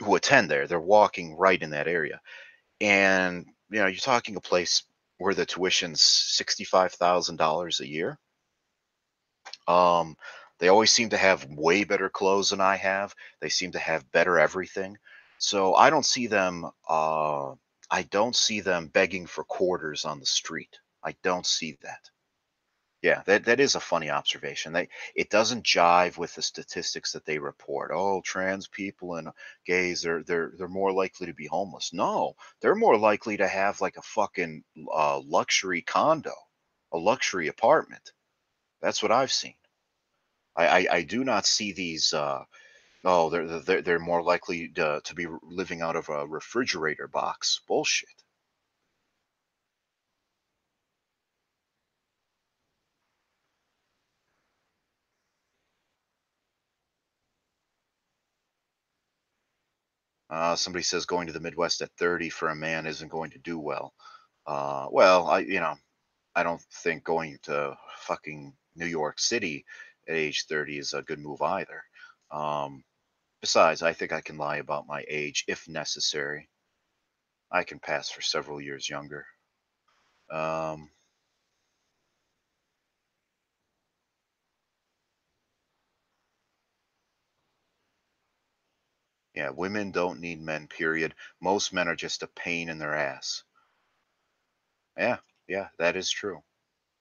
who attend there. They're walking right in that area, and you know, you're talking a place where the tuition's sixty-five thousand dollars a year Um, they always seem to have way better clothes than I have. They seem to have better everything. So I don't see them. Uh, I don't see them begging for quarters on the street. I don't see that. Yeah, that that is a funny observation. They it doesn't jive with the statistics that they report. Oh, trans people and gays are they're they're more likely to be homeless. No, they're more likely to have like a fucking uh, luxury condo, a luxury apartment. That's what I've seen. I, I, I do not see these. Uh, oh, they're they're they're more likely to, to be living out of a refrigerator box. Bullshit. Uh, somebody says going to the Midwest at 30 for a man isn't going to do well. Uh, well, I you know I don't think going to fucking New York City at age 30 is a good move either. Um, besides, I think I can lie about my age if necessary. I can pass for several years younger. Um, Yeah, women don't need men, period. Most men are just a pain in their ass. Yeah, yeah, that is true.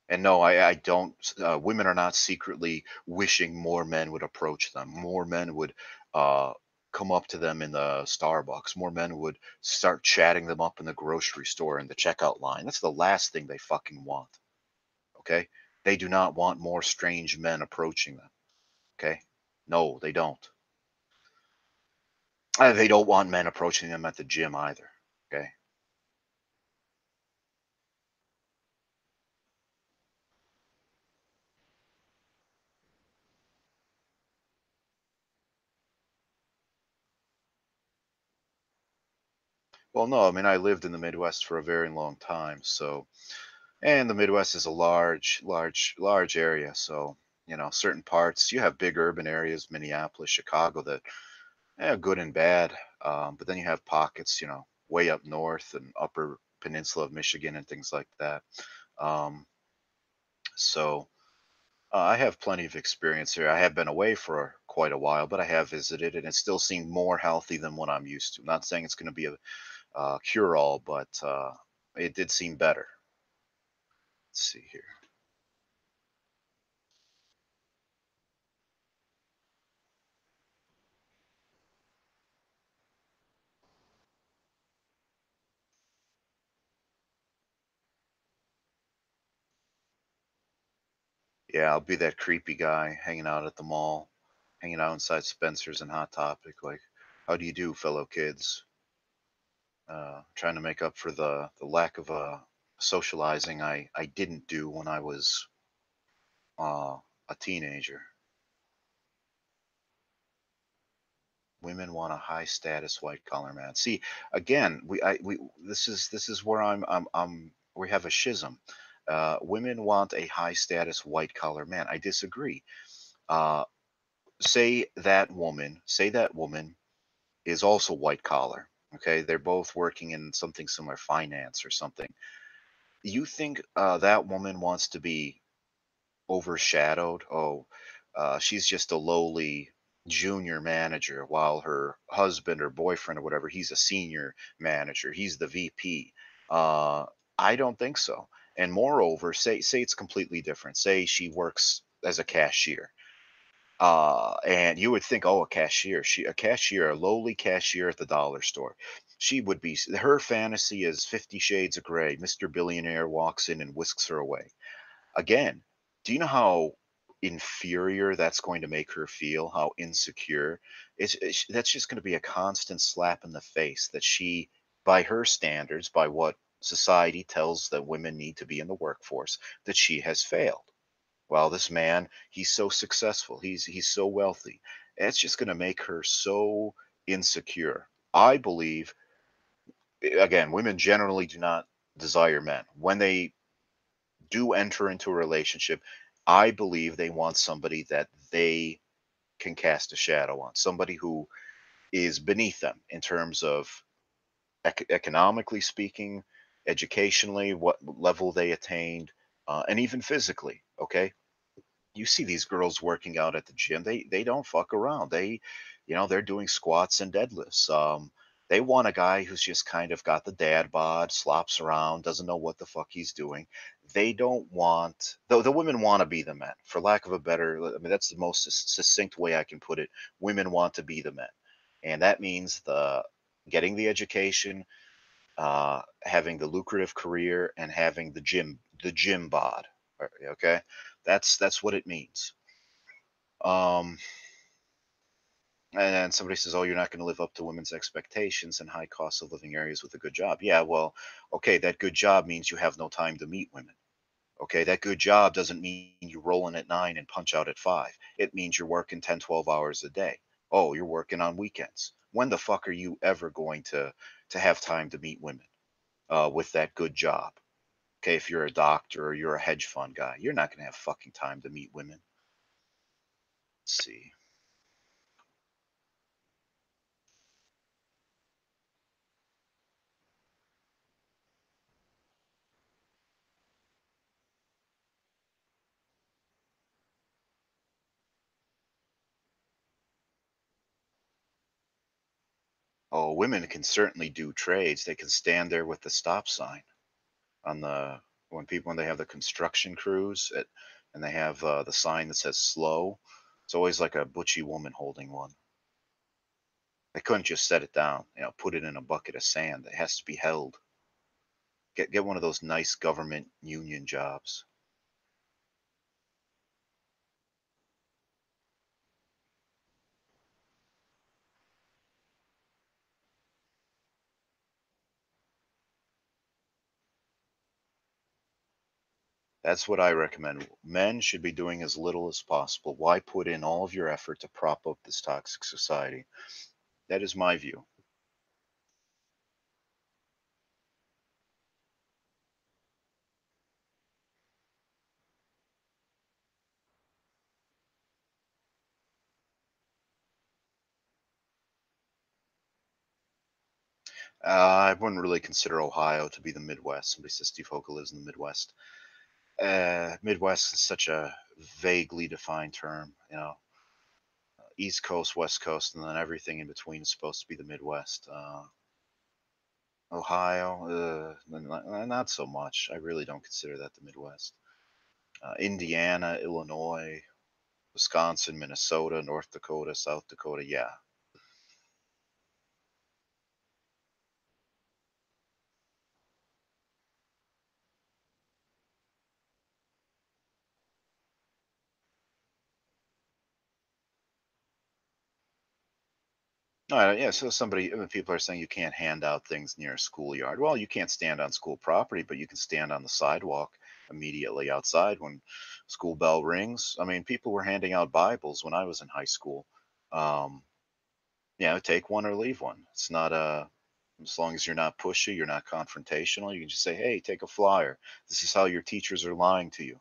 And no, I, I don't, uh, women are not secretly wishing more men would approach them. More men would uh, come up to them in the Starbucks. More men would start chatting them up in the grocery store in the checkout line. That's the last thing they fucking want. Okay? They do not want more strange men approaching them. Okay? No, they don't. Uh, they don't want men approaching them at the gym either. Okay? Well, no, I mean, I lived in the Midwest for a very long time, so, and the Midwest is a large, large, large area. So, you know, certain parts, you have big urban areas, Minneapolis, Chicago, that Yeah, good and bad. Um, but then you have pockets, you know, way up north and upper peninsula of Michigan and things like that. Um, so uh, I have plenty of experience here. I have been away for quite a while, but I have visited, and it still seemed more healthy than what I'm used to. I'm not saying it's going to be a uh, cure-all, but uh, it did seem better. Let's see here. Yeah, I'll be that creepy guy hanging out at the mall, hanging out inside Spencer's and Hot Topic. Like, how do you do, fellow kids? Uh, trying to make up for the the lack of uh, socializing I I didn't do when I was uh, a teenager. Women want a high status white collar man. See, again, we I we this is this is where I'm I'm I'm we have a schism. Uh, women want a high status white collar man. I disagree. Uh, say that woman, say that woman is also white collar. Okay, they're both working in something similar, finance or something. You think uh, that woman wants to be overshadowed? Oh, uh, she's just a lowly junior manager, while her husband or boyfriend or whatever, he's a senior manager. He's the VP. Uh, I don't think so. And moreover, say say it's completely different. Say she works as a cashier uh, and you would think, oh, a cashier, she a cashier, a lowly cashier at the dollar store. She would be her fantasy is Fifty Shades of Grey. Mister Billionaire walks in and whisks her away. Again, do you know how inferior that's going to make her feel? How insecure? It's, it's that's just going to be a constant slap in the face that she, by her standards, by what society tells that women need to be in the workforce, that she has failed. Well, this man, he's so successful. He's he's so wealthy. It's just going to make her so insecure. I believe again, women generally do not desire men. When they do enter into a relationship, I believe they want somebody that they can cast a shadow on, somebody who is beneath them in terms of ec- economically speaking, educationally, what level they attained, uh, and even physically. Okay, you see these girls working out at the gym. They they don't fuck around. They, you know, they're doing squats and deadlifts. Um, they want a guy who's just kind of got the dad bod, slops around, doesn't know what the fuck he's doing. They don't want though the women want to be the men, for lack of a better. I mean, that's the most succinct way I can put it. Women want to be the men, and that means the getting the education, uh, having the lucrative career, and having the gym the gym bod. Okay, that's that's what it means. Um, and somebody says, "Oh, you're not going to live up to women's expectations in high cost of living areas with a good job." Yeah, well, okay, that good job means you have no time to meet women. Okay, that good job doesn't mean you roll in at nine and punch out at five. It means you're working 10, 12 hours a day. Oh, you're working on weekends. When the fuck are you ever going to to have time to meet women uh, with that good job? Okay, if you're a doctor or you're a hedge fund guy, you're not going to have fucking time to meet women. Let's see. Oh, women can certainly do trades. They can stand there with the stop sign on the when people when they have the construction crews at, and they have uh, the sign that says slow. It's always like a butchy woman holding one. They couldn't just set it down, you know, put it in a bucket of sand. It has to be held. Get get one of those nice government union jobs. That's what I recommend. Men should be doing as little as possible. Why put in all of your effort to prop up this toxic society? That is my view. Uh, I wouldn't really consider Ohio to be the Midwest. Somebody says Steve Hoka lives in the Midwest. Uh, Midwest is such a vaguely defined term, you know. East Coast, West Coast, and then everything in between is supposed to be the Midwest. Uh, Ohio, uh, not so much. I really don't consider that the Midwest. Uh, Indiana, Illinois, Wisconsin, Minnesota, North Dakota, South Dakota, yeah, All right, yeah. So somebody, uh, people are saying you can't hand out things near a schoolyard. Well, you can't stand on school property, but you can stand on the sidewalk immediately outside when school bell rings. I mean, people were handing out Bibles when I was in high school. Um, yeah, take one or leave one. It's not a, as long as you're not pushy, you're not confrontational. You can just say, "Hey, take a flyer. This is how your teachers are lying to you."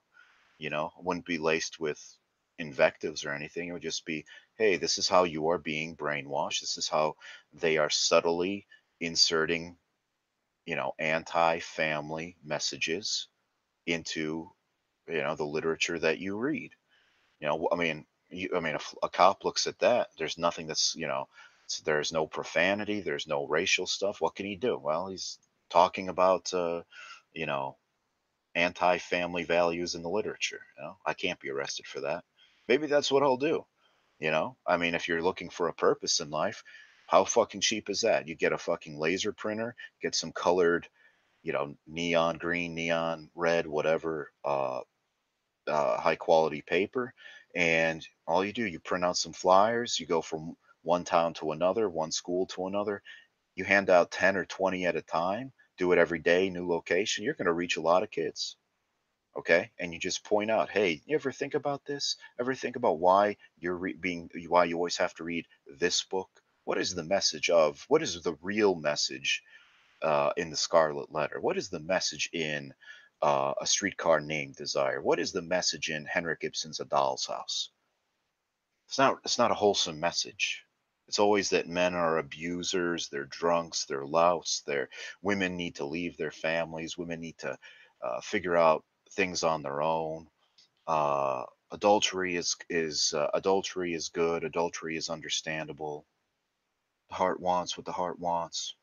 You know, it wouldn't be laced with invectives or anything. It would just be, hey, this is how you are being brainwashed. This is how they are subtly inserting, you know, anti-family messages into, you know, the literature that you read. You know, I mean, you, I mean, a, a cop looks at that. There's nothing that's, you know, there's no profanity. There's no racial stuff. What can he do? Well, he's talking about, uh, you know, anti-family values in the literature. You know, I can't be arrested for that. Maybe that's what I'll do. You know, I mean, if you're looking for a purpose in life, how fucking cheap is that? You get a fucking laser printer, get some colored, you know, neon green, neon red, whatever, uh, uh, high quality paper, and all you do, you print out some flyers. You go from one town to another, one school to another. You hand out 10 or 20 at a time. Do it every day, new location. You're going to reach a lot of kids okay and you just point out hey you ever think about this? Ever think about why you're re- being why you always have to read this book? What is the message of what is the real message uh, in the scarlet letter? What is the message in uh, a streetcar named desire? What is the message in henrik ibsen's a doll's house? It's not it's not a wholesome message. It's always that men are abusers they're drunks they're louts they're women need to leave their families women need to uh, figure out things on their own. Uh, adultery is is uh, adultery is good. Adultery is understandable. The heart wants what the heart wants.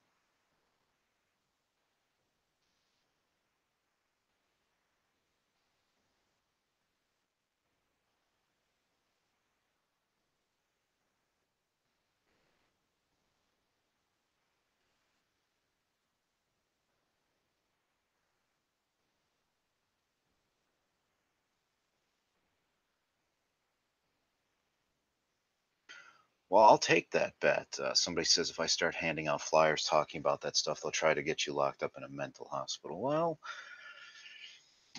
Well, I'll take that bet. Uh, somebody says if I start handing out flyers talking about that stuff, they'll try to get you locked up in a mental hospital. Well,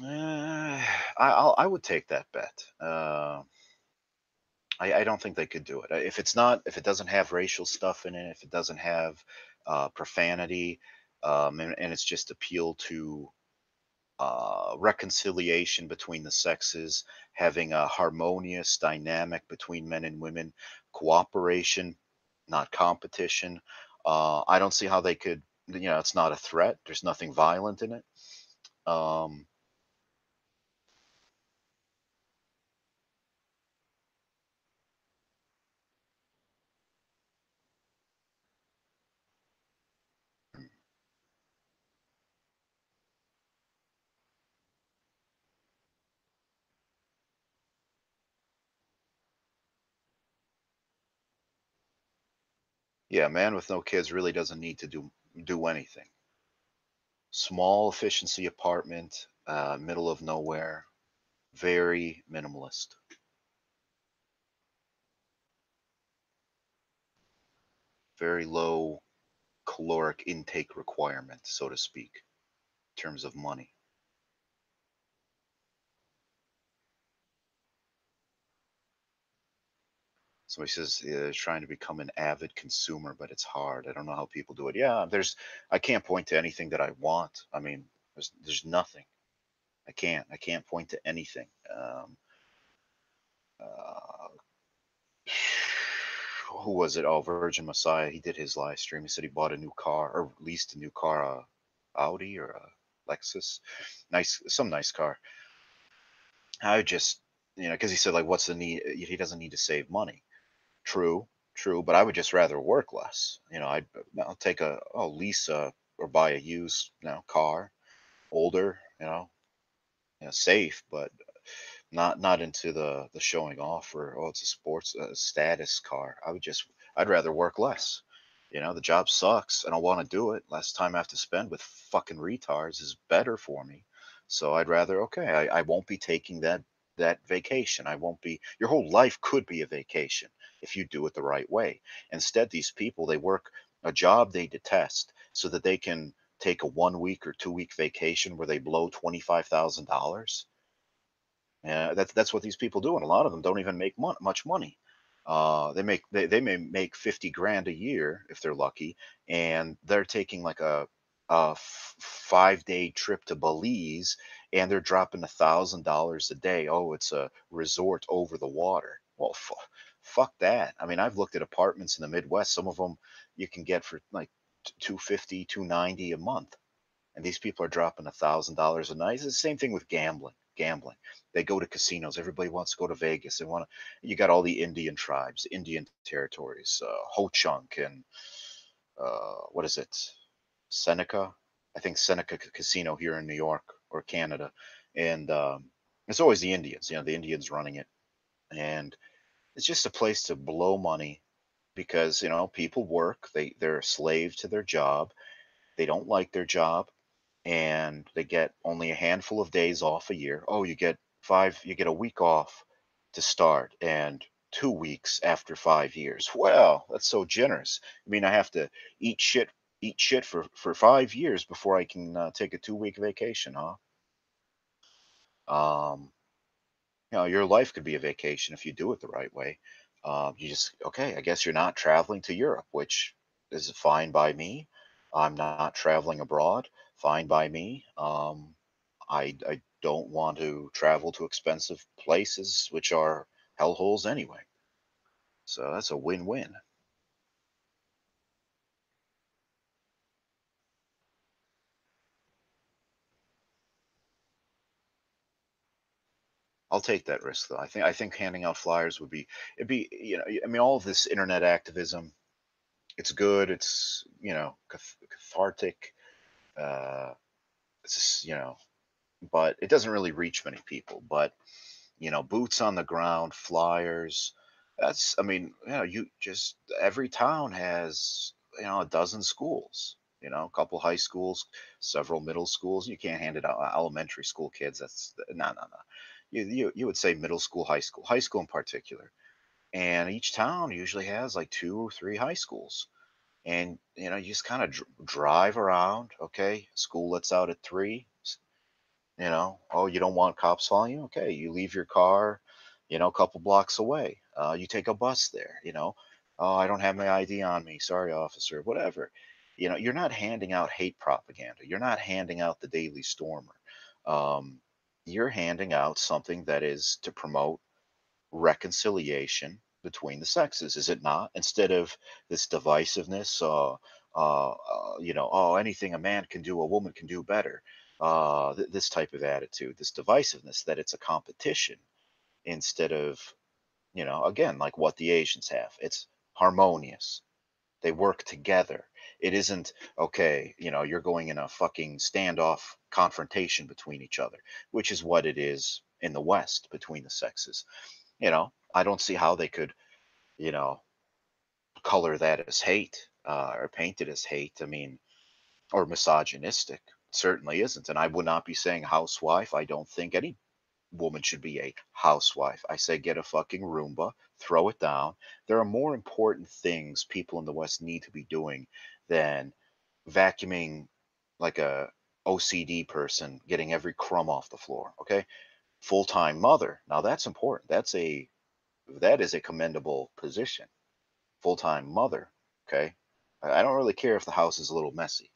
uh, I, I would take that bet. Uh, I, I don't think they could do it. If it's not, if it doesn't have racial stuff in it, if it doesn't have uh, profanity, um, and, and it's just appeal to uh, reconciliation between the sexes, having a harmonious dynamic between men and women, cooperation, not competition. Uh, I don't see how they could, you know, it's not a threat. There's nothing violent in it. Um, yeah, a man with no kids really doesn't need to do do anything. Small efficiency apartment, uh, middle of nowhere, very minimalist. Very low caloric intake requirement, so to speak, in terms of money. Somebody says uh, trying to become an avid consumer, but it's hard. I don't know how people do it. Yeah, there's. I can't point to anything that I want. I mean, there's there's nothing. I can't. I can't point to anything. Um, uh, who was it? Oh, Virgin Messiah. He did his live stream. He said he bought a new car or leased a new car, a Audi or a Lexus, nice, some nice car. I just, you know, because he said like, what's the need? He doesn't need to save money. True, true, but I would just rather work less. You know, I'd I'll take a oh lease a or buy a used you know car, older, you know, you know safe, but not not into the the showing off or oh it's a sports uh, status car. I would just I'd rather work less. You know, the job sucks. And I want to do it. Less time I have to spend with fucking retards is better for me. So I'd rather okay, I, I won't be taking that that vacation. I won't be your whole life could be a vacation if you do it the right way. Instead, these people they work a job they detest so that they can take a one week or two week vacation where they blow twenty five thousand dollars. Yeah, that's that's what these people do, and a lot of them don't even make mon- much money. Uh, they make they, they may make 50 grand a year if they're lucky, and they're taking like a a f- five day trip to Belize, and they're dropping a thousand dollars a day. Oh, it's a resort over the water. Well, fu- fuck that. I mean, I've looked at apartments in the Midwest. Some of them you can get for like 250 290 a month and these people are dropping a thousand dollars a night it's the same thing with gambling gambling they go to casinos everybody wants to go to vegas they want to you got all the indian tribes indian territories uh, ho chunk and uh, what is it seneca i think seneca casino here in new york or canada and um, it's always the indians you know the indians running it. And it's just a place to blow money because you know people work they they're a slave to their job they don't like their job and they get only a handful of days off a year. Oh you get five you get a week off to start and two weeks after five years. Well that's so generous. I mean i have to eat shit eat shit for for five years before i can uh, take a two week vacation huh? Um you know your life could be a vacation if you do it the right way. Um, you just okay i guess you're not traveling to europe which is fine by me. I'm not traveling abroad fine by me. Um, I, I don't want to travel to expensive places which are hellholes anyway. So that's a win-win I'll take that risk though. I think I think handing out flyers would be it'd be you know I mean all of this internet activism, it's good. It's you know cathartic. Uh, it's just, you know, but it doesn't really reach many people. But you know, boots on the ground, flyers. That's I mean you know you just every town has you know a dozen schools. You know, a couple high schools, several middle schools. You can't hand it out uh, elementary school kids. That's no, no, no you, you you would say middle school, high school, high school in particular. And each town usually has like two or three high schools. And you know, you just kind of dr- drive around. Okay, school lets out at three. You know, oh, you don't want cops following you? Okay, you leave your car, you know, a couple blocks away. Uh, you take a bus there. You know, oh, I don't have my ID on me. Sorry, officer. Whatever. You know, you're not handing out hate propaganda. You're not handing out the Daily Stormer. Um, you're handing out something that is to promote reconciliation between the sexes, is it not? Instead of this divisiveness, uh, uh, uh, you know, oh, anything a man can do, a woman can do better. Uh, th- this type of attitude, this divisiveness, that it's a competition instead of, you know, again, like what the Asians have. It's harmonious. They work together. It isn't okay, you know, you're going in a fucking standoff confrontation between each other, which is what it is in the West between the sexes. You know, I don't see how they could, you know, color that as hate uh, or paint it as hate. I mean, or misogynistic. Certainly isn't. And I would not be saying housewife. I don't think any woman should be a housewife. I say get a fucking Roomba, throw it down. There are more important things people in the West need to be doing than vacuuming like a OCD person, getting every crumb off the floor. Okay, full time mother. Now that's important. That's a that is a commendable position. Full time mother. Okay, I I don't really care if the house is a little messy.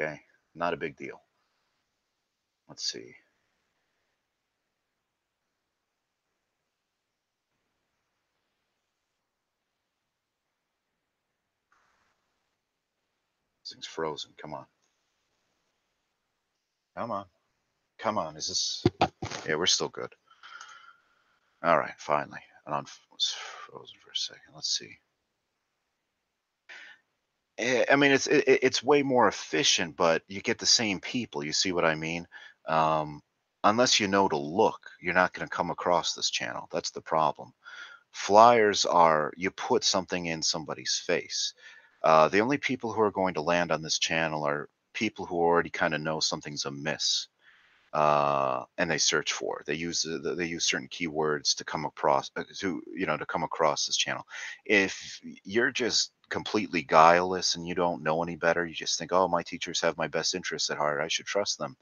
Okay, not a big deal. Let's see. Thing's frozen. Come on. Come on. Come on. Is this? Yeah, we're still good. All right, finally. And on was frozen for a second. Let's see. Eh, I mean, it's it, it's way more efficient, but you get the same people. You see what I mean? Um, unless you know to look, you're not going to come across this channel. That's the problem. Flyers are you put something in somebody's face. Uh, the only people who are going to land on this channel are people who already kind of know something's amiss uh, and they search for. They use they use certain keywords to come across uh, to you know to come across this channel. If you're just completely guileless and you don't know any better, you just think, oh, my teachers have my best interests at heart. I should trust them.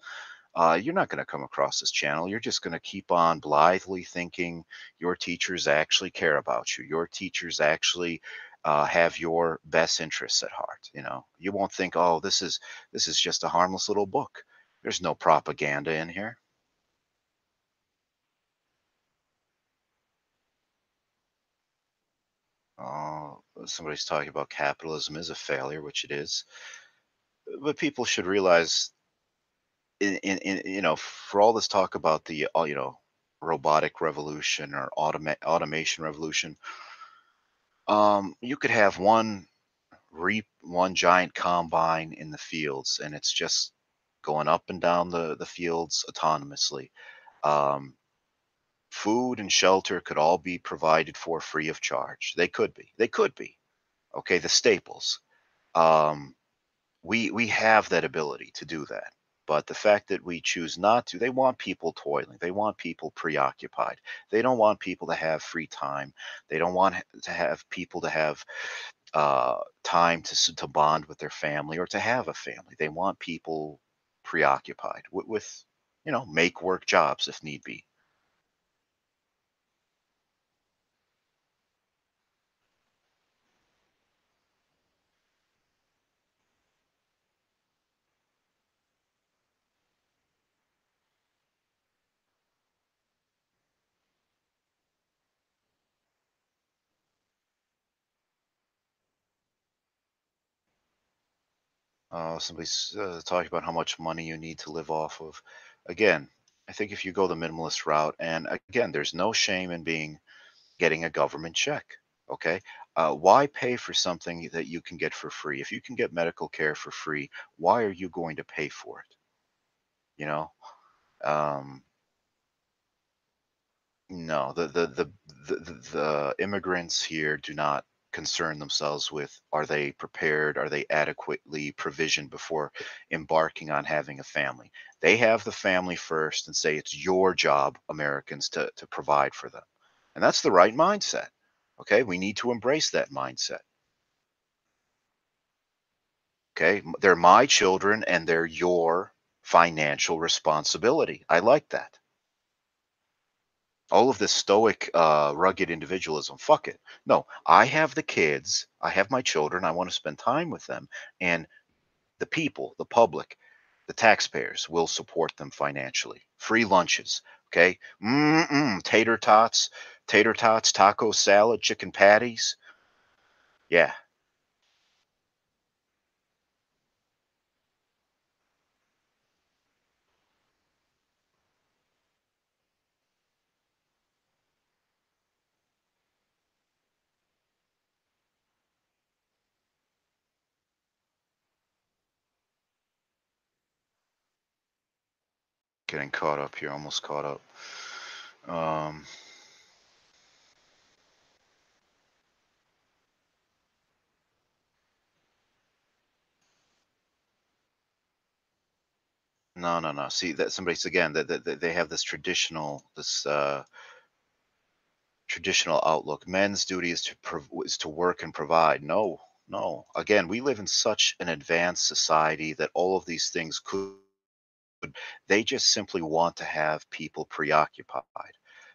Uh, you're not going to come across this channel. You're just going to keep on blithely thinking your teachers actually care about you. Your teachers actually uh, have your best interests at heart. You know, you won't think, oh, this is this is just a harmless little book. There's no propaganda in here. Oh, somebody's talking about capitalism is a failure, which it is. But people should realize, in, in, in you know, for all this talk about the, uh, you know, robotic revolution or automa- automation revolution, um, you could have one reap one giant combine in the fields, and it's just going up and down the, the fields autonomously. Um, food and shelter could all be provided for free of charge. They could be. They could be. Okay, the staples. Um, we we have that ability to do that. But the fact that we choose not to, they want people toiling. They want people preoccupied. They don't want people to have free time. They don't want to have people to have uh, time to to bond with their family or to have a family. They want people preoccupied with, with you know make work jobs if need be. Uh, somebody's uh, talking about how much money you need to live off of. Again, I think if you go the minimalist route, and again, there's no shame in being getting a government check. Okay, uh, why pay for something that you can get for free? If you can get medical care for free, why are you going to pay for it? You know, um, no, the the the the, the immigrants here do not concern themselves with are they prepared are they adequately provisioned before embarking on having a family? They have the family first and say it's your job americans to, to provide for them. And that's the right mindset okay? We need to embrace that mindset. Okay? They're my children and they're your financial responsibility. I like that all of this stoic, uh, rugged individualism. Fuck it. No, I have the kids. I have my children. I want to spend time with them. And the people, the public, the taxpayers will support them financially. Free lunches. Okay. Mm-mm. Tater tots, tater tots, taco salad, chicken patties. Yeah. Getting caught up here, almost caught up. Um, no, no, no. See that somebody's again that, they have this traditional this uh, traditional outlook. Men's duty is to prov- is to work and provide. No, no. Again, we live in such an advanced society that all of these things could they just simply want to have people preoccupied.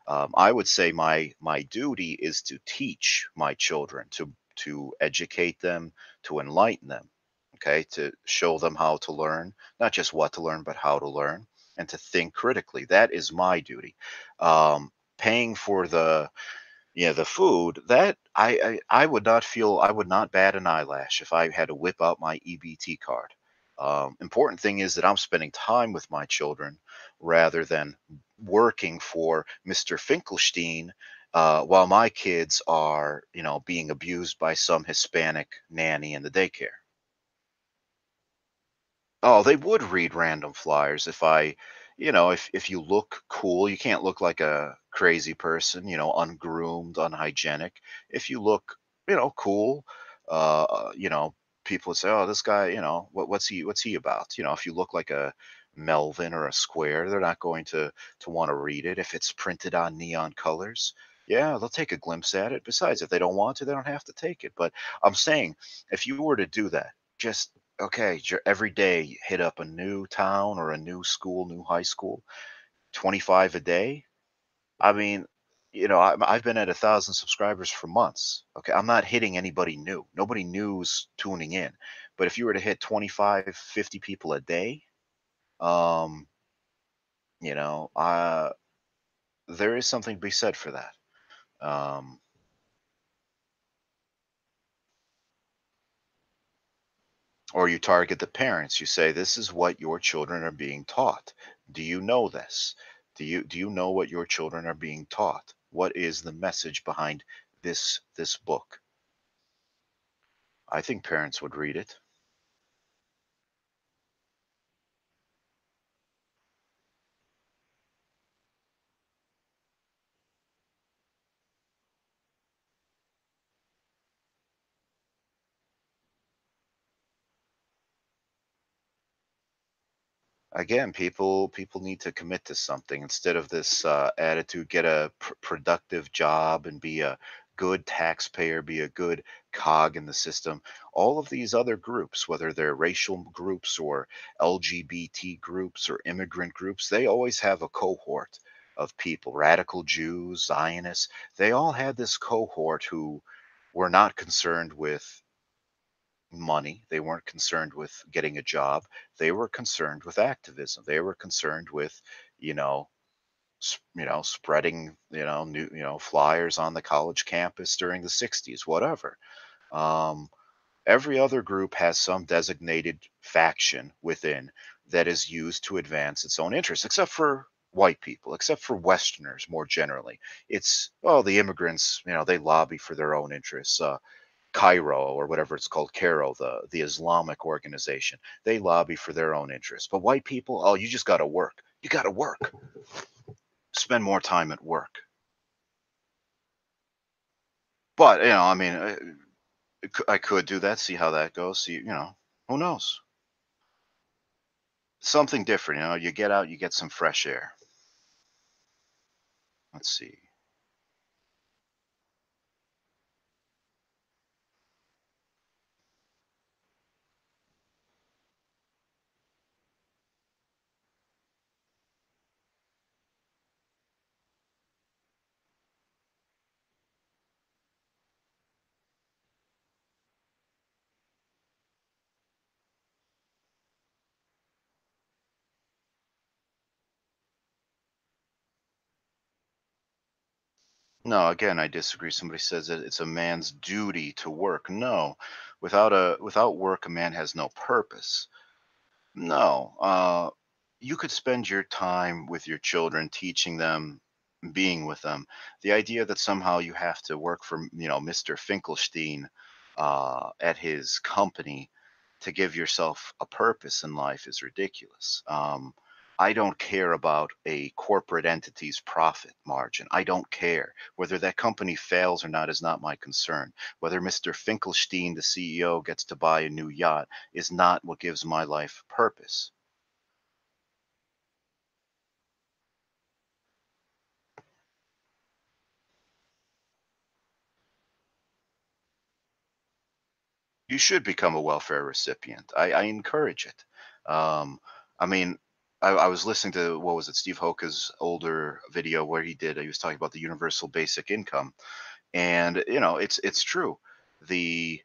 Um, I would say my my duty is to teach my children, to to educate them, to enlighten them, okay, to show them how to learn, not just what to learn, but how to learn, and to think critically. That is my duty. Um, paying for the Yeah, the food that I, I I would not feel I would not bat an eyelash if I had to whip out my EBT card. Um, important thing is that I'm spending time with my children rather than working for Mr. Finkelstein uh, while my kids are, you know, being abused by some Hispanic nanny in the daycare. Oh, they would read random flyers if I, you know, if if you look cool, you can't look like a crazy person, you know, ungroomed, unhygienic. If you look, you know, cool, uh, uh, you know, people would say, "Oh, this guy, you know, what, what's he, what's he about?" You know, if you look like a Melvin or a Square, they're not going to to want to read it. If it's printed on neon colors, yeah, they'll take a glimpse at it. Besides, if they don't want to, they don't have to take it. But I'm saying, if you were to do that, just okay, every day hit up a new town or a new school, new high school, 25 a day. I mean, you know, I, I've been at a thousand subscribers for months. Okay, I'm not hitting anybody new. Nobody new's tuning in. But if you were to hit 25, 50 people a day, um, you know, uh, there is something to be said for that. Um, or you target the parents. You say, "This is what your children are being taught. Do you know this? Do you do you know what your children are being taught? What is the message behind this this book?" I think parents would read it. Again, people people need to commit to something instead of this uh, attitude. Get a pr- productive job and be a good taxpayer, be a good cog in the system. All of these other groups, whether they're racial groups or LGBT groups or immigrant groups, they always have a cohort of people. Radical Jews, Zionists, they all had this cohort who were not concerned with money. They weren't concerned with getting a job. They were concerned with activism. They were concerned with, you know, you know, spreading, you know, new, you know, flyers on the college campus during the 60s, whatever. Um, every other group has some designated faction within that is used to advance its own interests, except for white people, except for Westerners more generally. It's, well, the immigrants, you know, they lobby for their own interests. Uh, Cairo or whatever it's called, Cairo, the the Islamic organization. They lobby for their own interests. But white people, oh, you just got to work. You got to work. Spend more time at work. But you know, I mean, I, I could do that. See how that goes. See, you know, who knows? Something different. You know, you get out, you get some fresh air. Let's see. No, again, I disagree. Somebody says that it's a man's duty to work. No, without a without work, a man has no purpose. No, uh, you could spend your time with your children, teaching them, being with them. The idea that somehow you have to work for, you know, Mr. Finkelstein uh, at his company to give yourself a purpose in life is ridiculous. Um, I don't care about a corporate entity's profit margin. I don't care. Whether that company fails or not is not my concern. Whether Mr. Finkelstein, the CEO, gets to buy a new yacht is not what gives my life purpose. You should become a welfare recipient. I, I encourage it. Um, I mean, I, I was listening to what was it, Steve Hoka's older video where he did. He was talking about the universal basic income, and you know, it's it's true. The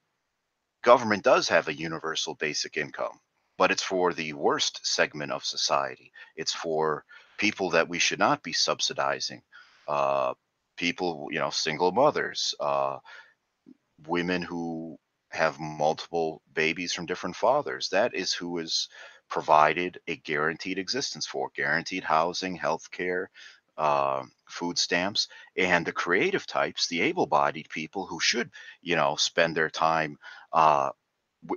government does have a universal basic income, but it's for the worst segment of society. It's for people that we should not be subsidizing. Uh, people, you know, single mothers, uh, women who have multiple babies from different fathers. That is who is provided a guaranteed existence for guaranteed housing, health care, uh, food stamps, and the creative types, the able bodied people who should, you know, spend their time uh,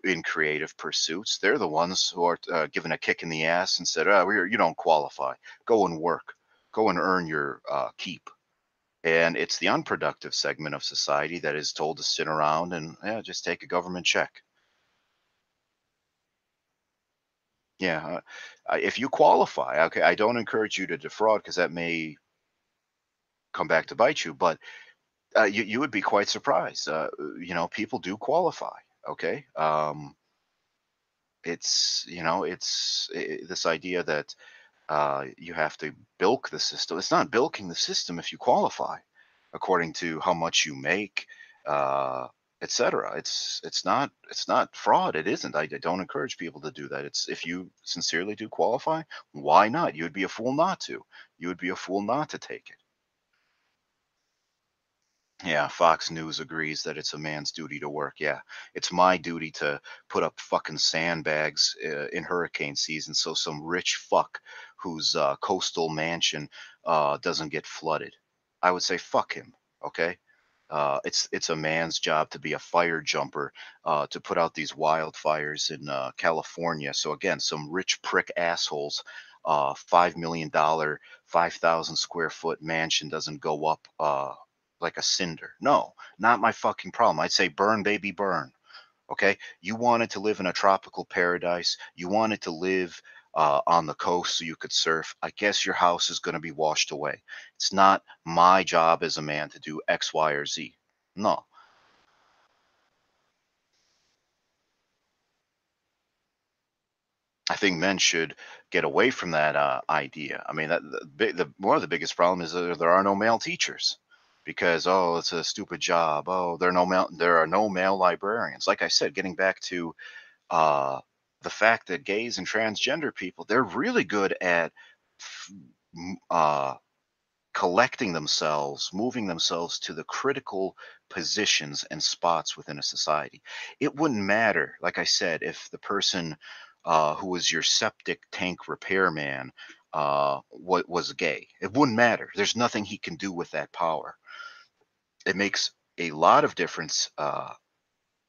in creative pursuits. They're the ones who are uh, given a kick in the ass and said, oh, you don't qualify. Go and work. Go and earn your uh, keep. And it's the unproductive segment of society that is told to sit around and yeah, just take a government check. Yeah, uh, if you qualify, okay, I don't encourage you to defraud because that may come back to bite you. But uh, you you would be quite surprised. Uh, you know, people do qualify. Okay, um, it's you know, it's it, this idea that uh, you have to bilk the system. It's not bilking the system if you qualify, according to how much you make. Uh, etc. It's it's not it's not fraud. It isn't. I, I don't encourage people to do that. It's if you sincerely do qualify, why not? You would be a fool not to. You would be a fool not to take it. Yeah, Fox News agrees that it's a man's duty to work. Yeah, it's my duty to put up fucking sandbags uh, in hurricane season so some rich fuck whose uh, coastal mansion uh, doesn't get flooded. I would say fuck him. Okay, uh, it's it's a man's job to be a fire jumper uh, to put out these wildfires in uh, California. So again, some rich prick assholes, uh, five million dollar, five thousand square foot mansion doesn't go up uh, like a cinder. No, not my fucking problem. I'd say burn, baby, burn. Okay, you wanted to live in a tropical paradise. You wanted to live uh, on the coast so you could surf, I guess your house is going to be washed away. It's not my job as a man to do X, Y, or Z. No. I think men should get away from that uh, idea. I mean, that, the, the, one of the biggest problems is that there are no male teachers because oh, it's a stupid job. Oh, there are no male, there are no male librarians. Like I said, getting back to uh, the fact that gays and transgender people they're really good at uh, collecting themselves, moving themselves to the critical positions and spots within a society. It wouldn't matter, like I said, if the person uh, who was your septic tank repairman uh, was gay. It wouldn't matter. There's nothing he can do with that power. It makes a lot of difference uh,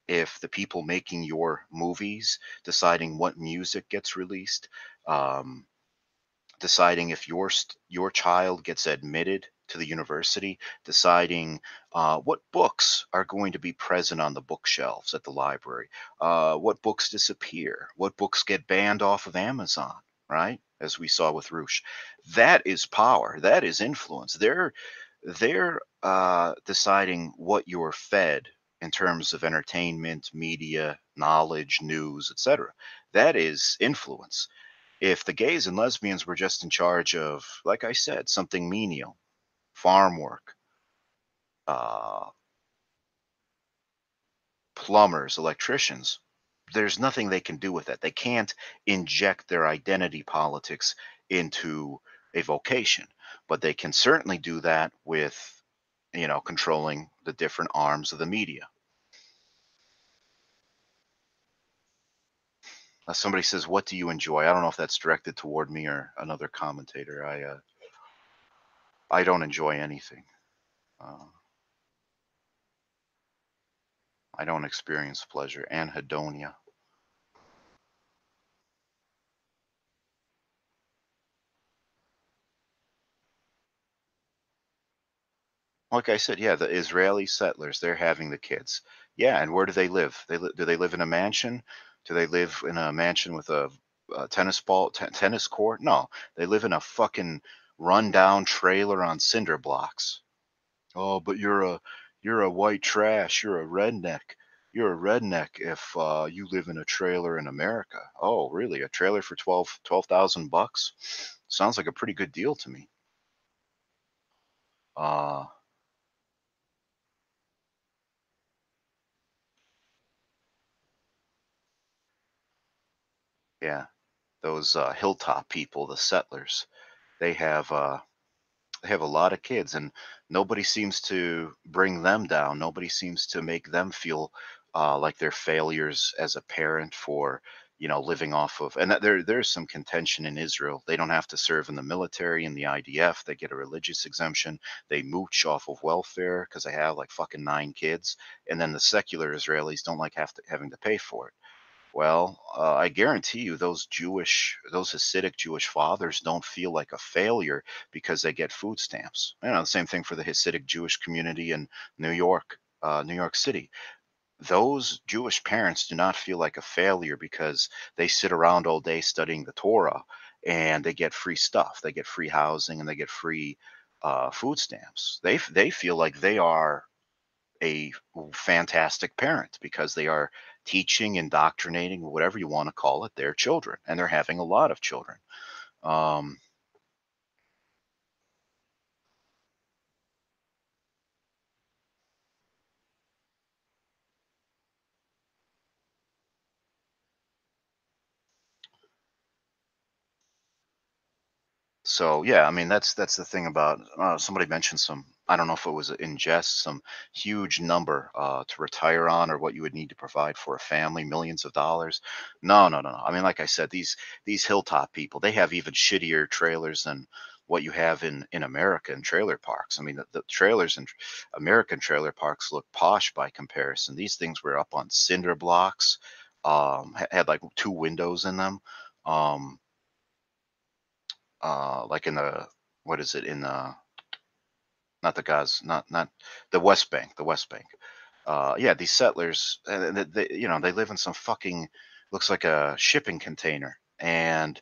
if the people making your movies deciding what music gets released um, deciding if your your child gets admitted to the university deciding uh, what books are going to be present on the bookshelves at the library uh, what books disappear what books get banned off of amazon right as we saw with Roosh. That is power. That is influence. They're they're uh, deciding what you're fed in terms of entertainment, media, knowledge, news, etc. That is influence. If the gays and lesbians were just in charge of, like I said, something menial, farm work, uh, plumbers, electricians, there's nothing they can do with that. They can't inject their identity politics into a vocation, but they can certainly do that with you know, controlling the different arms of the media. Uh, somebody says, "What do you enjoy?" I don't know if that's directed toward me or another commentator. I uh, I don't enjoy anything. Uh, I don't experience pleasure. Anhedonia. Like I said, yeah, the Israeli settlers, they're having the kids. Yeah, and where do they live? They li- do they live in a mansion? Do they live in a mansion with a, a tennis ball, t- tennis court? No, they live in a fucking rundown trailer on cinder blocks. Oh, but you're a you're a white trash. You're a redneck. You're a redneck if uh, you live in a trailer in America. Oh, really? A trailer for 12 12,000 bucks? Sounds like a pretty good deal to me. Uh Yeah, those uh, hilltop people, the settlers, they have uh, They have a lot of kids, and nobody seems to bring them down. Nobody seems to make them feel uh, like they're failures as a parent for you know living off of and that there there's some contention in Israel. They don't have to serve in the military in the IDF they get a religious exemption. They mooch off of welfare because they have like fucking nine kids and then the secular Israelis don't like have to, having to pay for it well uh, I guarantee you those Jewish those Hasidic Jewish fathers don't feel like a failure because they get food stamps you know the same thing for the Hasidic Jewish community in New York uh, New York City those Jewish parents do not feel like a failure because they sit around all day studying the Torah and they get free stuff. They get free housing and they get free uh, food stamps. They they feel like they are a fantastic parent because they are teaching, indoctrinating, whatever you want to call it, their children, and they're having a lot of children. Um, So yeah, I mean that's that's the thing about uh, somebody mentioned some. I don't know if it was in jest some huge number uh, to retire on or what you would need to provide for a family, millions of dollars. No, no, no, no. I mean, like I said, these these hilltop people they have even shittier trailers than what you have in in America in trailer parks. I mean, the, the trailers in American trailer parks look posh by comparison. These things were up on cinder blocks, um, had like two windows in them. Um, uh, like in the what is it in the not the Gaza, not not the West Bank, the West Bank. Uh, yeah, these settlers, and they, you know, they live in some fucking looks like a shipping container, and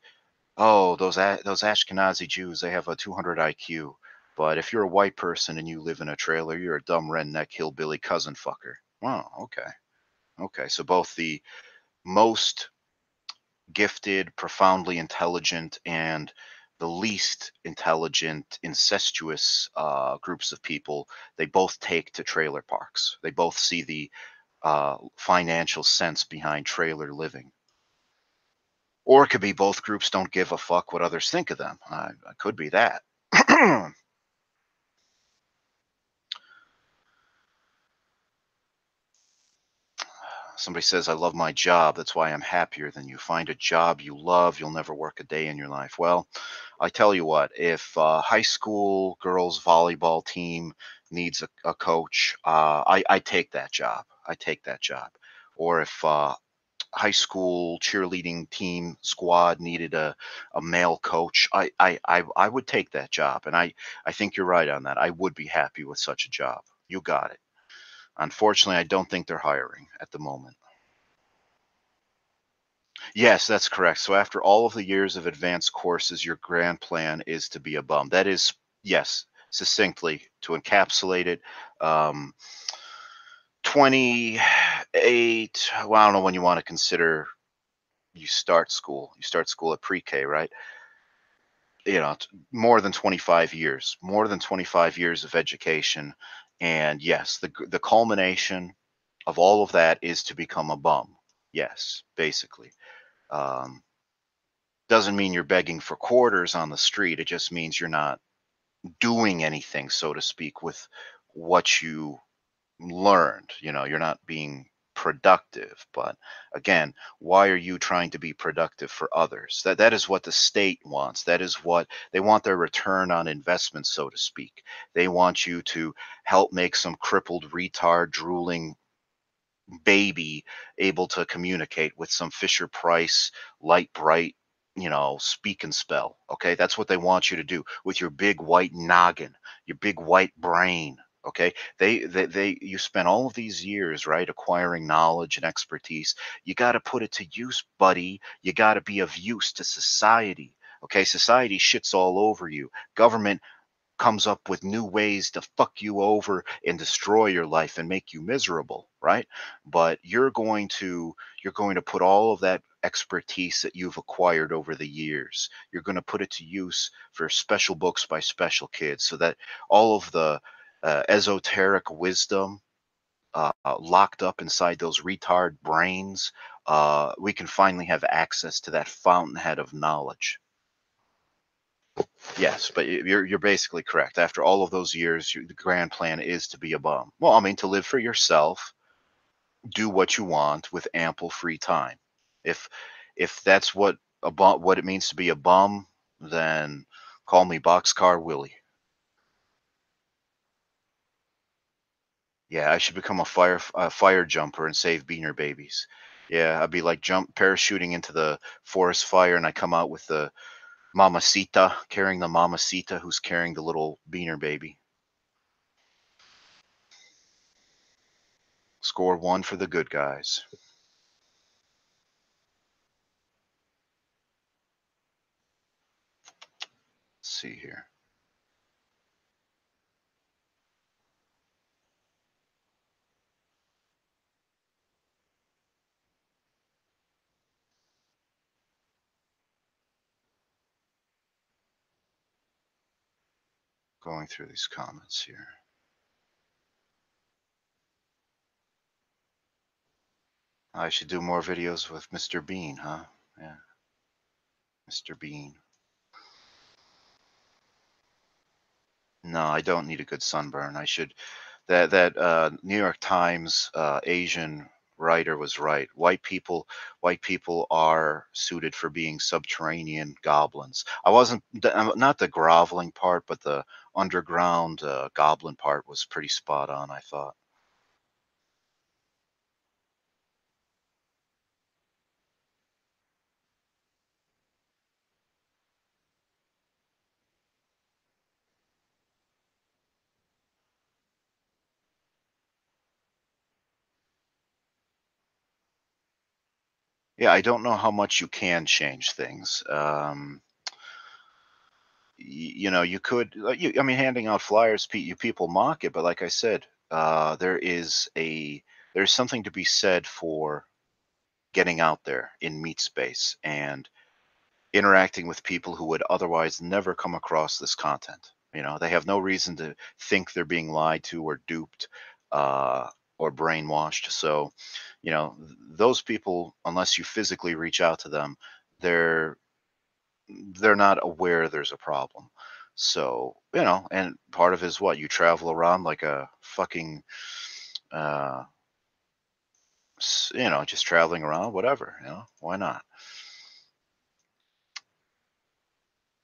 oh, those those Ashkenazi Jews, they have a 200 IQ. But if you're a white person and you live in a trailer, you're a dumb redneck hillbilly cousin fucker. Wow, okay, okay. So both the most gifted, profoundly intelligent, and the least intelligent, incestuous uh, groups of people, they both take to trailer parks. They both see the uh, financial sense behind trailer living. Or it could be both groups don't give a fuck what others think of them. It could be that. Somebody says, I love my job. That's why I'm happier than you. Find a job you love. You'll never work a day in your life. Well, I tell you what, if uh, high school girls volleyball team needs a, a coach, uh, I, I take that job. I take that job. Or if uh, high school cheerleading team squad needed a, a male coach, I, I, I, I would take that job. And I, I think you're right on that. I would be happy with such a job. You got it. Unfortunately, I don't think they're hiring at the moment. Yes, that's correct. So after all of the years of advanced courses, your grand plan is to be a bum. That is, yes, succinctly to encapsulate it. Um, 28, well, I don't know when you want to consider you start school. You start school at pre-K, right? You know, more than 25 years, more than 25 years of education and yes, the the culmination of all of that is to become a bum. Yes, basically. Um, doesn't mean you're begging for quarters on the street. It just means you're not doing anything, so to speak, with what you learned. You know, you're not being productive. But again, why are you trying to be productive for others? That that is what the state wants. That is what they want their return on investment, so to speak. They want you to help make some crippled retard drooling baby able to communicate with some Fisher Price Lite-Brite you know, speak and spell. Okay. That's what they want you to do with your big white noggin, your big white brain. Okay, they, they they you spent all of these years right acquiring knowledge and expertise. You got to put it to use, buddy. You got to be of use to society. Okay, society shits all over you. Government comes up with new ways to fuck you over and destroy your life and make you miserable right but you're going to you're going to put all of that expertise that you've acquired over the years you're going to put it to use for special books by special kids so that all of the uh, esoteric wisdom uh, locked up inside those retard brains, uh, we can finally have access to that fountainhead of knowledge. Yes, but you're you're basically correct. After all of those years, you, the grand plan is to be a bum. Well, I mean, to live for yourself, do what you want with ample free time. If if that's what a bum, what it means to be a bum, then call me Boxcar Willie. Yeah, I should become a fire a fire jumper and save beaner babies. Yeah, I'd be like jump parachuting into the forest fire, and I come out with the mamacita carrying the mamacita who's carrying the little beaner baby. Score one for the good guys. Let's see here. Going through these comments here. I should do more videos with Mr. Bean, huh? Yeah. Mr. Bean. No, I don't need a good sunburn. I should that that uh, New York Times uh, Asian writer was right. White people white people are suited for being subterranean goblins. I wasn't uh, not the groveling part, but the underground uh, goblin part was pretty spot on. I thought. Yeah, I don't know how much you can change things. Um, you know, you could. uh, You, I mean, handing out flyers, you people mock it, but like I said, uh, there is a there's something to be said for getting out there in meat space and interacting with people who would otherwise never come across this content. You know, they have no reason to think they're being lied to or duped uh, or brainwashed. So, you know, those people, unless you physically reach out to them, they're they're not aware there's a problem. So, you know, and part of it is what you travel around like a fucking, uh, you know, just traveling around, whatever. You know, why not?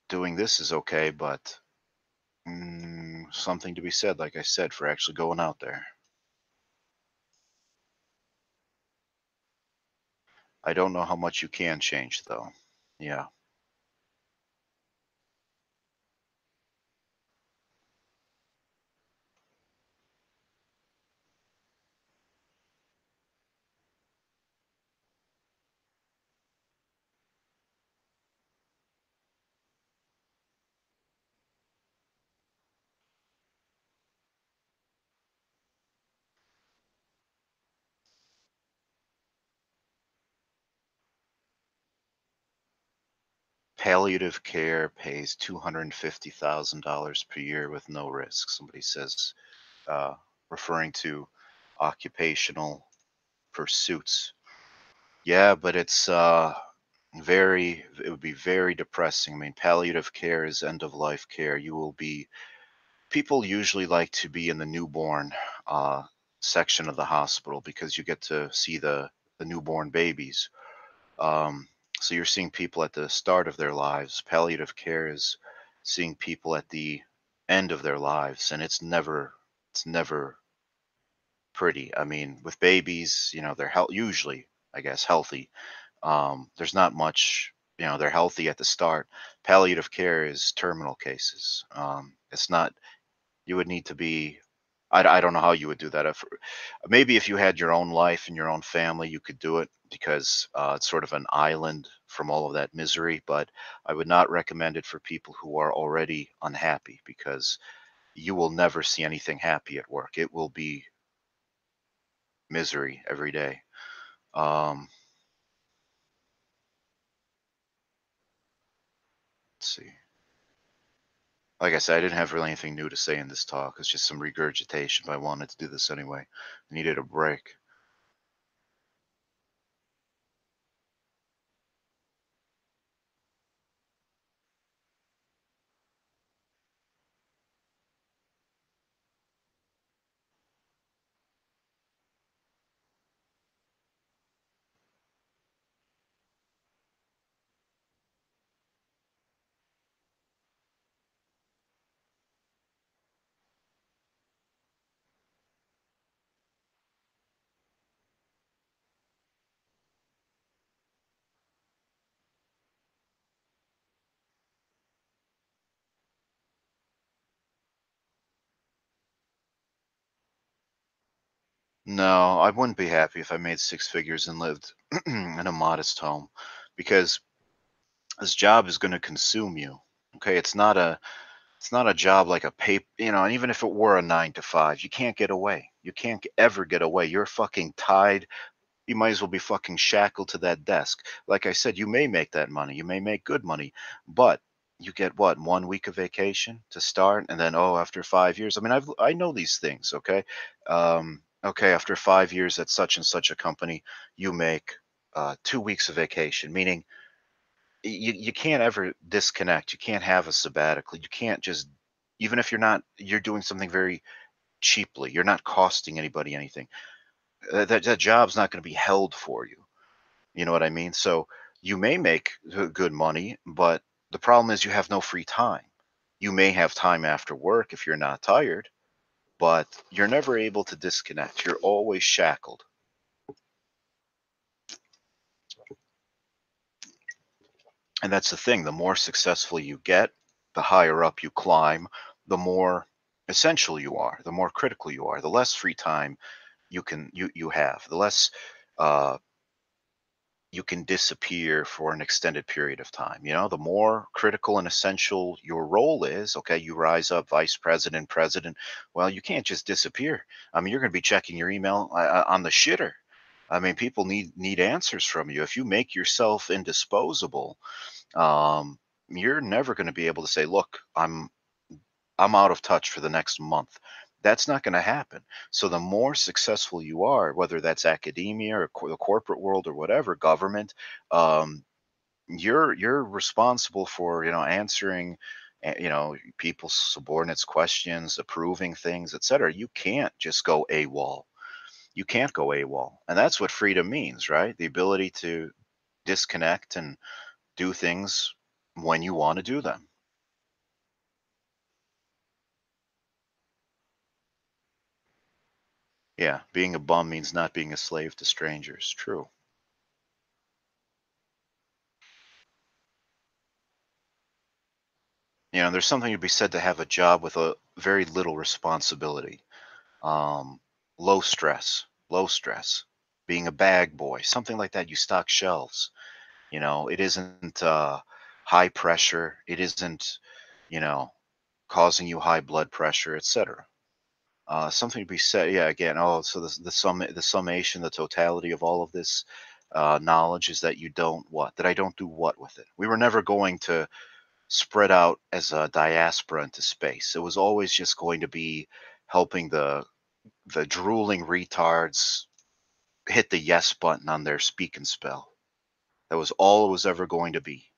Doing this is okay, but mm, something to be said, like I said, for actually going out there. I don't know how much you can change, though. Yeah. Palliative care pays $250,000 per year with no risk. Somebody says, uh, referring to occupational pursuits. Yeah, but it's uh, very, it would be very depressing. I mean, palliative care is end of life care. You will be, people usually like to be in the newborn uh, section of the hospital because you get to see the, the newborn babies. Um, so you're seeing people at the start of their lives. Palliative care is seeing people at the end of their lives, and it's never, it's never pretty. I mean, with babies, you know, they're usually, I guess, healthy. Um, there's not much, you know, they're healthy at the start. Palliative care is terminal cases. Um, it's not. You would need to be. I, I don't know how you would do that. If maybe if you had your own life and your own family, you could do it because uh, it's sort of an island from all of that misery. But I would not recommend it for people who are already unhappy because you will never see anything happy at work. It will be misery every day. Um, let's see. Like I said, I didn't have really anything new to say in this talk. It's just some regurgitation, but I wanted to do this anyway. I needed a break. No, I wouldn't be happy if I made six figures and lived in a modest home because this job is going to consume you. Okay, it's not a it's not a job like a paper, you know, and even if it were a 9 to 5, you can't get away. You can't ever get away. You're fucking tied. You might as well be fucking shackled to that desk. Like I said, you may make that money. You may make good money, but you get what one week of vacation to start and then oh after five years i mean i've i know these things okay um, okay after five years at such and such a company you make uh, two weeks of vacation meaning you, you can't ever disconnect you can't have a sabbatical you can't just even if you're not you're doing something very cheaply you're not costing anybody anything uh, that, that job's not going to be held for you you know what i mean? So you may make good money but the problem is you have no free time. You may have time after work if you're not tired but you're never able to disconnect you're always shackled And that's the thing. The more successful you get, the higher up you climb, the more essential you are, the more critical you are, the less free time you can you you have, the less uh, you can disappear for an extended period of time. You know, the more critical and essential your role is, okay, you rise up vice president, president. Well, you can't just disappear. I mean, you're going to be checking your email uh, uh, on the shitter. I mean, people need need answers from you. If you make yourself indisposable, um, you're never going to be able to say, "Look, I'm I'm out of touch for the next month." That's not going to happen. So the more successful you are, whether that's academia or co- the corporate world or whatever, government, um, you're you're responsible for you know answering eh, you know people's subordinates questions approving things etc you can't just go AWOL you can't go AWOL. And that's what freedom means, right? The ability to disconnect and do things when you want to do them. Yeah, being a bum means not being a slave to strangers. True. You know, there's something to be said to have a job with a very little responsibility. Um, low stress, low stress, being a bag boy, something like that. You stock shelves. You know, it isn't uh, high pressure. It isn't, you know, causing you high blood pressure, etc. Uh, something to be said. Yeah, again, oh, so the the sum the summation, the totality of all of this uh, knowledge is that you don't what that I don't do what with it. We were never going to spread out as a diaspora into space. It was always just going to be helping the the drooling retards hit the yes button on their speak and spell. That was all it was ever going to be.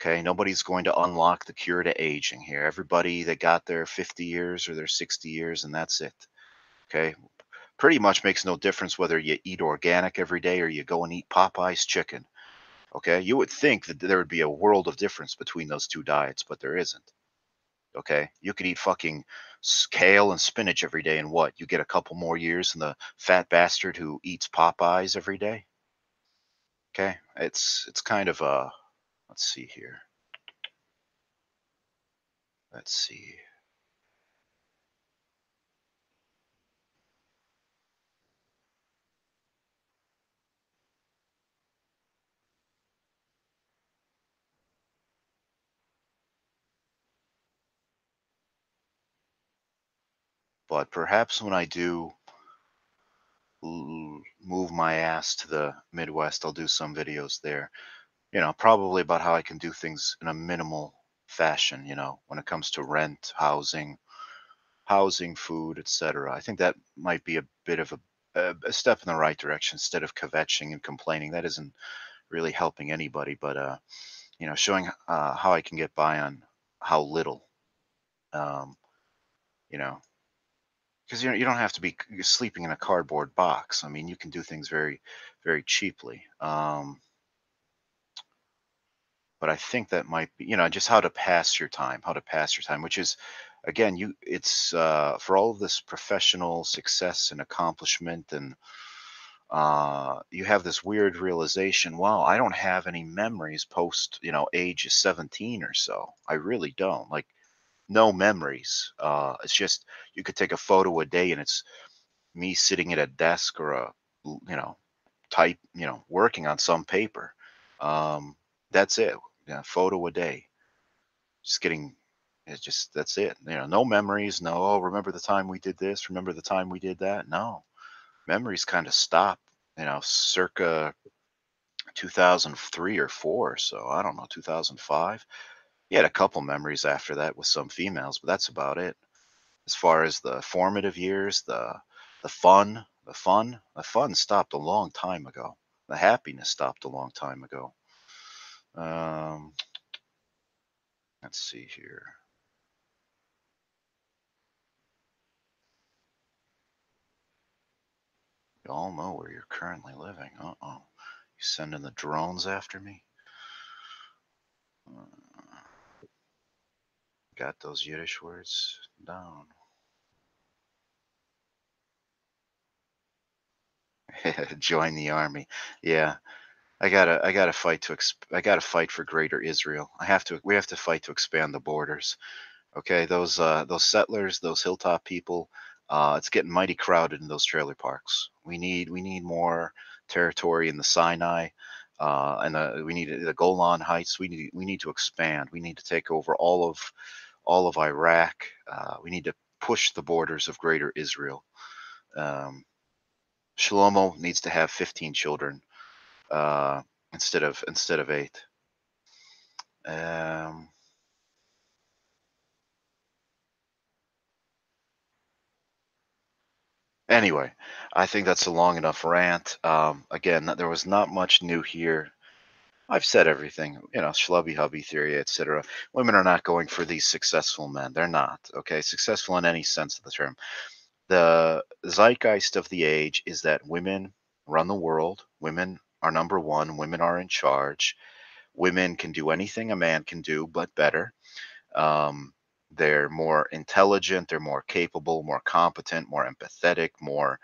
Okay, nobody's going to unlock the cure to aging here. Everybody that got their 50 years or their 60 years, and that's it. Okay, pretty much makes no difference whether you eat organic every day or you go and eat Popeye's chicken. Okay, you would think that there would be a world of difference between those two diets, but there isn't. Okay, you could eat fucking kale and spinach every day, and what? You get a couple more years than the fat bastard who eats Popeyes every day. Okay, it's it's kind of a. Let's see here. Let's see. But perhaps when I do move my ass to the Midwest, I'll do some videos there. You know, probably about how I can do things in a minimal fashion, you know, when it comes to rent, housing, housing, food, etc. I think that might be a bit of a, a step in the right direction instead of kvetching and complaining. That isn't really helping anybody, but uh, you know, showing uh, how I can get by on how little. Um, you know, because you you don't have to be sleeping in a cardboard box. I mean, you can do things very, very cheaply. Um, but I think that might be, you know, just how to pass your time, how to pass your time, which is, again, you, it's uh, for all of this professional success and accomplishment, and uh, you have this weird realization, wow, I don't have any memories post, you know, age 17 or so. I really don't. Like, no memories. Uh, it's just you could take a photo a day and it's me sitting at a desk or a you know type you know working on some paper um that's it. Yeah photo a day. Just getting it's just that's it. You know no memories no oh remember the time we did this? Remember the time we did that? No. Memories kind of stop you know circa 2003 or 4 so i don't know 2005 he had a couple memories after that with some females but that's about it. As far as the formative years the the fun the fun the fun stopped a long time ago. The happiness stopped a long time ago um let's see here. You all know where you're currently living uh-oh. You sending the drones after me? Uh, got those yiddish words down. Join the army. Yeah, I gotta, I gotta fight to, exp- I gotta fight for greater Israel. I have to, we have to fight to expand the borders. Okay, those, uh, those settlers, those hilltop people, uh, it's getting mighty crowded in those trailer parks. We need, we need more territory in the Sinai. Uh, and the, we need the Golan Heights. We need we need to expand. We need to take over all of all of Iraq. Uh, we need to push the borders of Greater Israel. Um, Shlomo needs to have 15 children uh, instead of instead of eight. Um, anyway, I think that's a long enough rant. Um, again, there was not much new here. I've said everything, you know, schlubby hubby theory, etc. Women are not going for these successful men. They're not, okay? Successful in any sense of the term the zeitgeist of the age is that women run the world. Women are number one. Women are in charge. Women can do anything a man can do, but better. Um, they're more intelligent. They're more capable, more competent, more empathetic, more.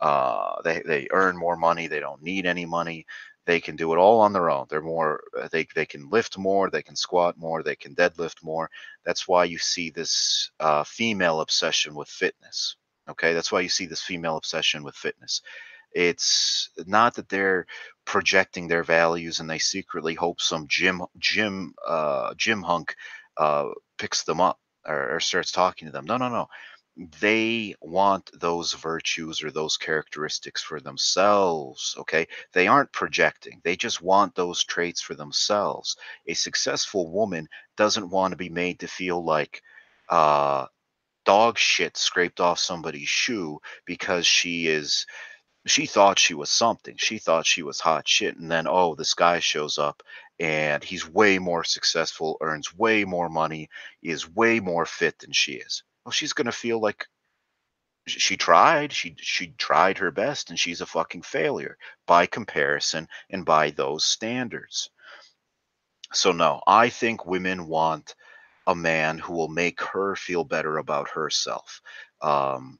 Uh, they they earn more money. They don't need any money. They can do it all on their own. They're more. They they can lift more. They can squat more. They can deadlift more. That's why you see this uh, female obsession with fitness Okay, that's why you see this female obsession with fitness. It's not that they're projecting their values and they secretly hope some gym gym uh, hunk uh, picks them up or, or starts talking to them. No, no, no. They want those virtues or those characteristics for themselves. Okay, they aren't projecting. They just want those traits for themselves. A successful woman doesn't want to be made to feel like uh, dog shit scraped off somebody's shoe because she is she thought she was something. She thought she was hot shit. And then, oh, this guy shows up and he's way more successful, earns way more money, is way more fit than she is. Well, she's going to feel like she tried. She she tried her best and she's a fucking failure by comparison and by those standards. So no, I think women want a man who will make her feel better about herself. Um,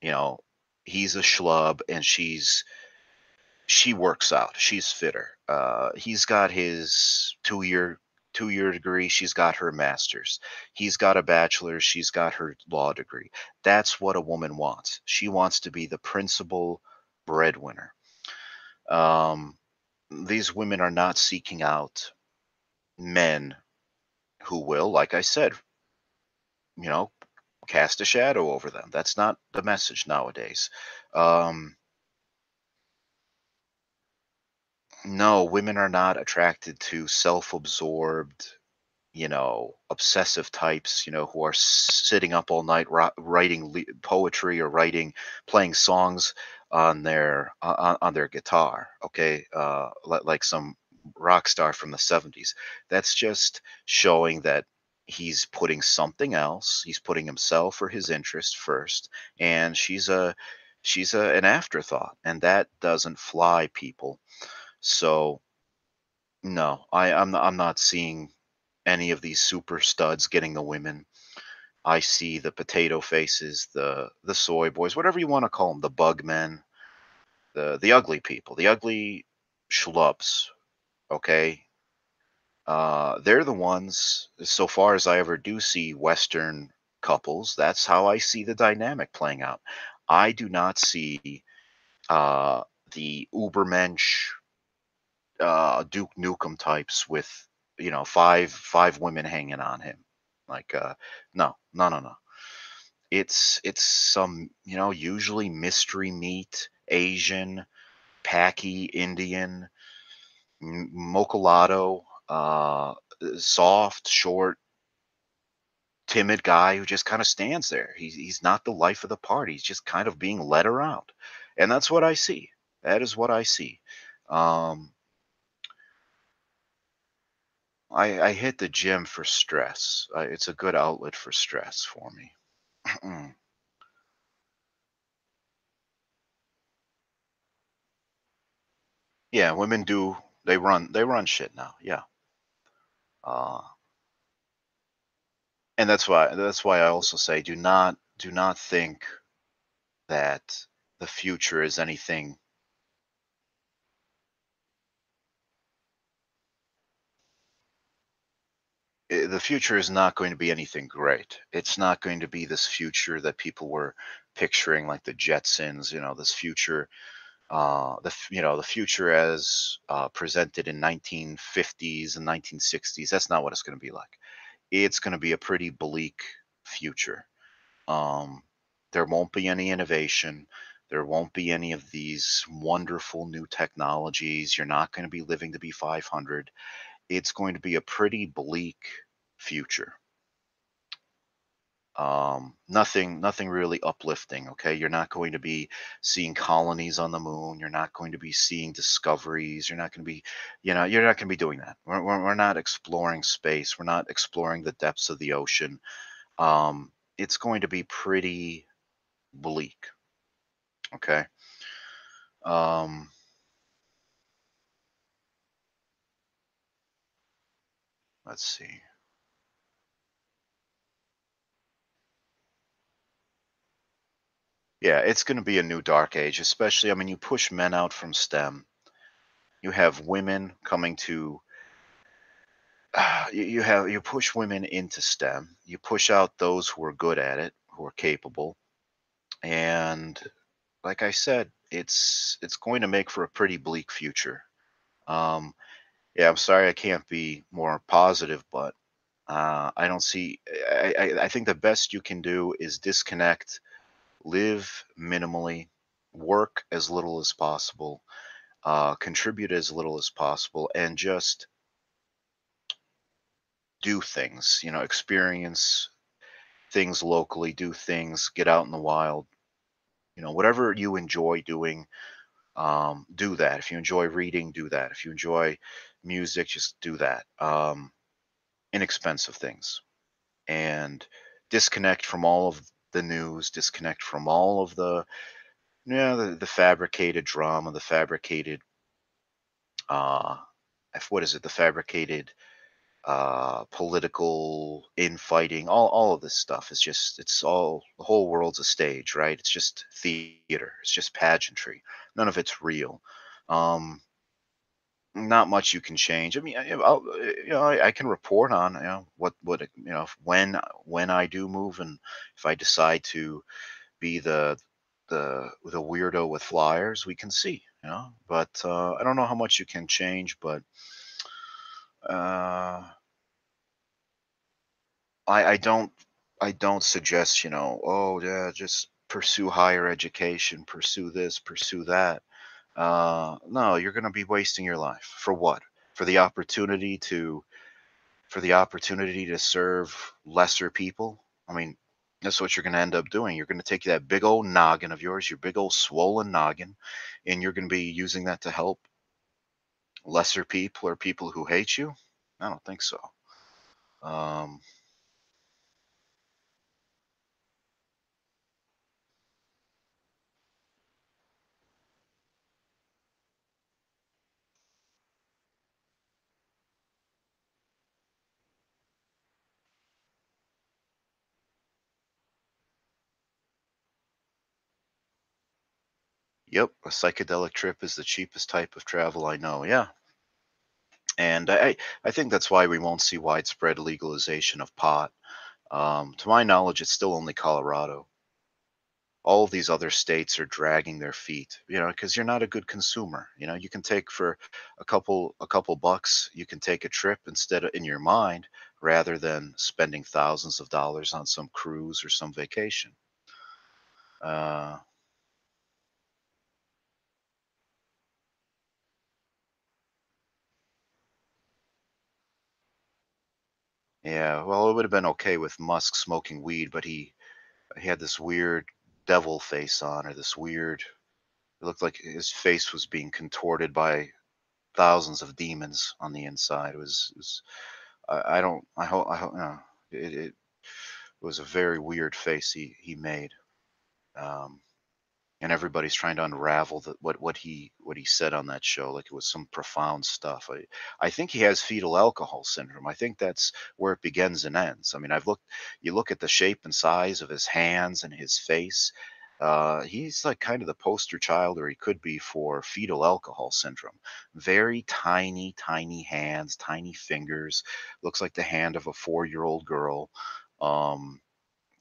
you know, he's a schlub and she's she works out. She's fitter. Uh, he's got his two year two year degree. She's got her master's. He's got a bachelor's. She's got her law degree. That's what a woman wants. She wants to be the principal breadwinner. Um, these women are not seeking out men who will, like I said, you know, cast a shadow over them. That's not the message nowadays. Um, no, women are not attracted to self absorbed, you know, obsessive types, you know, who are sitting up all night writing poetry or writing, playing songs on their uh, on their guitar. Okay, uh, like some rock star from the 70s. That's just showing that he's putting something else. He's putting himself or his interest first, and she's a she's a, an afterthought, and that doesn't fly people. So no, I, I'm I'm not seeing any of these super studs getting the women. I see the potato faces, the the soy boys, whatever you want to call them, the bug men, the the ugly people, the ugly schlubs okay uh, they're the ones so far as i ever do see western couples that's how i see the dynamic playing out I do not see uh, the Ubermensch, uh, Duke Nukem types with you know five five women hanging on him. Like, uh, no, no, no, no. It's it's some you know usually mystery meat, Asian, Paki, Indian, Mocolado, uh, soft, short, timid guy who just kind of stands there. He's he's not the life of the party. He's just kind of being led around, and that's what I see. That is what I see. Um, I, I hit the gym for stress. Uh, it's a good outlet for stress for me. yeah, women do. They run. They run shit now. Yeah. Uh, and that's why. That's why I also say, do not do not think that the future is anything Eh, the future is not going to be anything great. It's not going to be this future that people were picturing, like the Jetsons. You know, this future, uh, the you know the future as uh, presented in 1950s and 1960s. That's not what it's going to be like. It's going to be a pretty bleak future. Um, there won't be any innovation. There won't be any of these wonderful new technologies. You're not going to be living to be 500 it's going to be a pretty bleak future. Um, nothing, nothing really uplifting. Okay, you're not going to be seeing colonies on the moon. You're not going to be seeing discoveries. You're not going to be, you know, you're not going to be doing that. We're, we're, we're not exploring space. We're not exploring the depths of the ocean. Um, it's going to be pretty bleak. Okay. Um, Let's see. Yeah, it's going to be a new dark age, especially, I mean, you push men out from STEM. You have women coming to uh, you, you have you push women into STEM. You push out those who are good at it, who are capable. And like I said, it's it's going to make for a pretty bleak future. Um, yeah, I'm sorry I can't be more positive, but uh, I don't see. I, I, I think the best you can do is disconnect, live minimally, work as little as possible, uh, contribute as little as possible, and just do things. You know, experience things locally, do things, get out in the wild. You know, whatever you enjoy doing, um, do that. If you enjoy reading, do that. If you enjoy music, just do that. Um, inexpensive things. And disconnect from all of the news, disconnect from all of the yeah, the, the fabricated drama, the fabricated uh what is it, the fabricated uh political infighting, all all of this stuff is just it's all the whole world's a stage, right? It's just theater, it's just pageantry. None of it's real. Um not much you can change. I mean, I, I'll, you know, I, I, can report on you know what what you know when when I do move and if I decide to be the the the weirdo with flyers, we can see. You know, but uh, I don't know how much you can change, but uh, I I don't I don't suggest you know oh yeah just pursue higher education, pursue this, pursue that. Uh, no, you're going to be wasting your life for what? For the opportunity to, for the opportunity to serve lesser people. I mean, that's what you're going to end up doing. You're going to take that big old noggin of yours, your big old swollen noggin, and you're going to be using that to help lesser people or people who hate you. I don't think so. Um, Yep, a psychedelic trip is the cheapest type of travel I know. Yeah. And I, I think that's why we won't see widespread legalization of pot. Um, to my knowledge, it's still only Colorado. all of these other states are dragging their feet, you know, because you're not a good consumer. You know, you can take for a couple a couple bucks, you can take a trip instead of in your mind rather than spending thousands of dollars on some cruise or some vacation. Uh, yeah, well, it would have been okay with Musk smoking weed, but he he had this weird devil face on, or this weird. It looked like his face was being contorted by thousands of demons on the inside. It was, it was I, I, don't. I hope. I hope. no, it, it was a very weird face he he made. Um, and everybody's trying to unravel the, what what he what he said on that show like it was some profound stuff i i think he has fetal alcohol syndrome i think that's where it begins and ends i mean i've looked you look at the shape and size of his hands and his face uh, he's like kind of the poster child, or he could be for fetal alcohol syndrome. Very tiny, tiny hands, tiny fingers. Looks like the hand of a four year old girl. Um,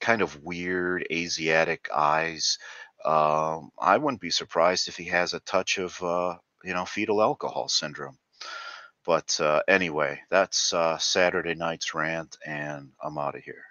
kind of weird Asiatic eyes. Um, I wouldn't be surprised if he has a touch of, uh, you know, fetal alcohol syndrome. But uh, anyway, that's uh, Saturday night's rant, and I'm out of here.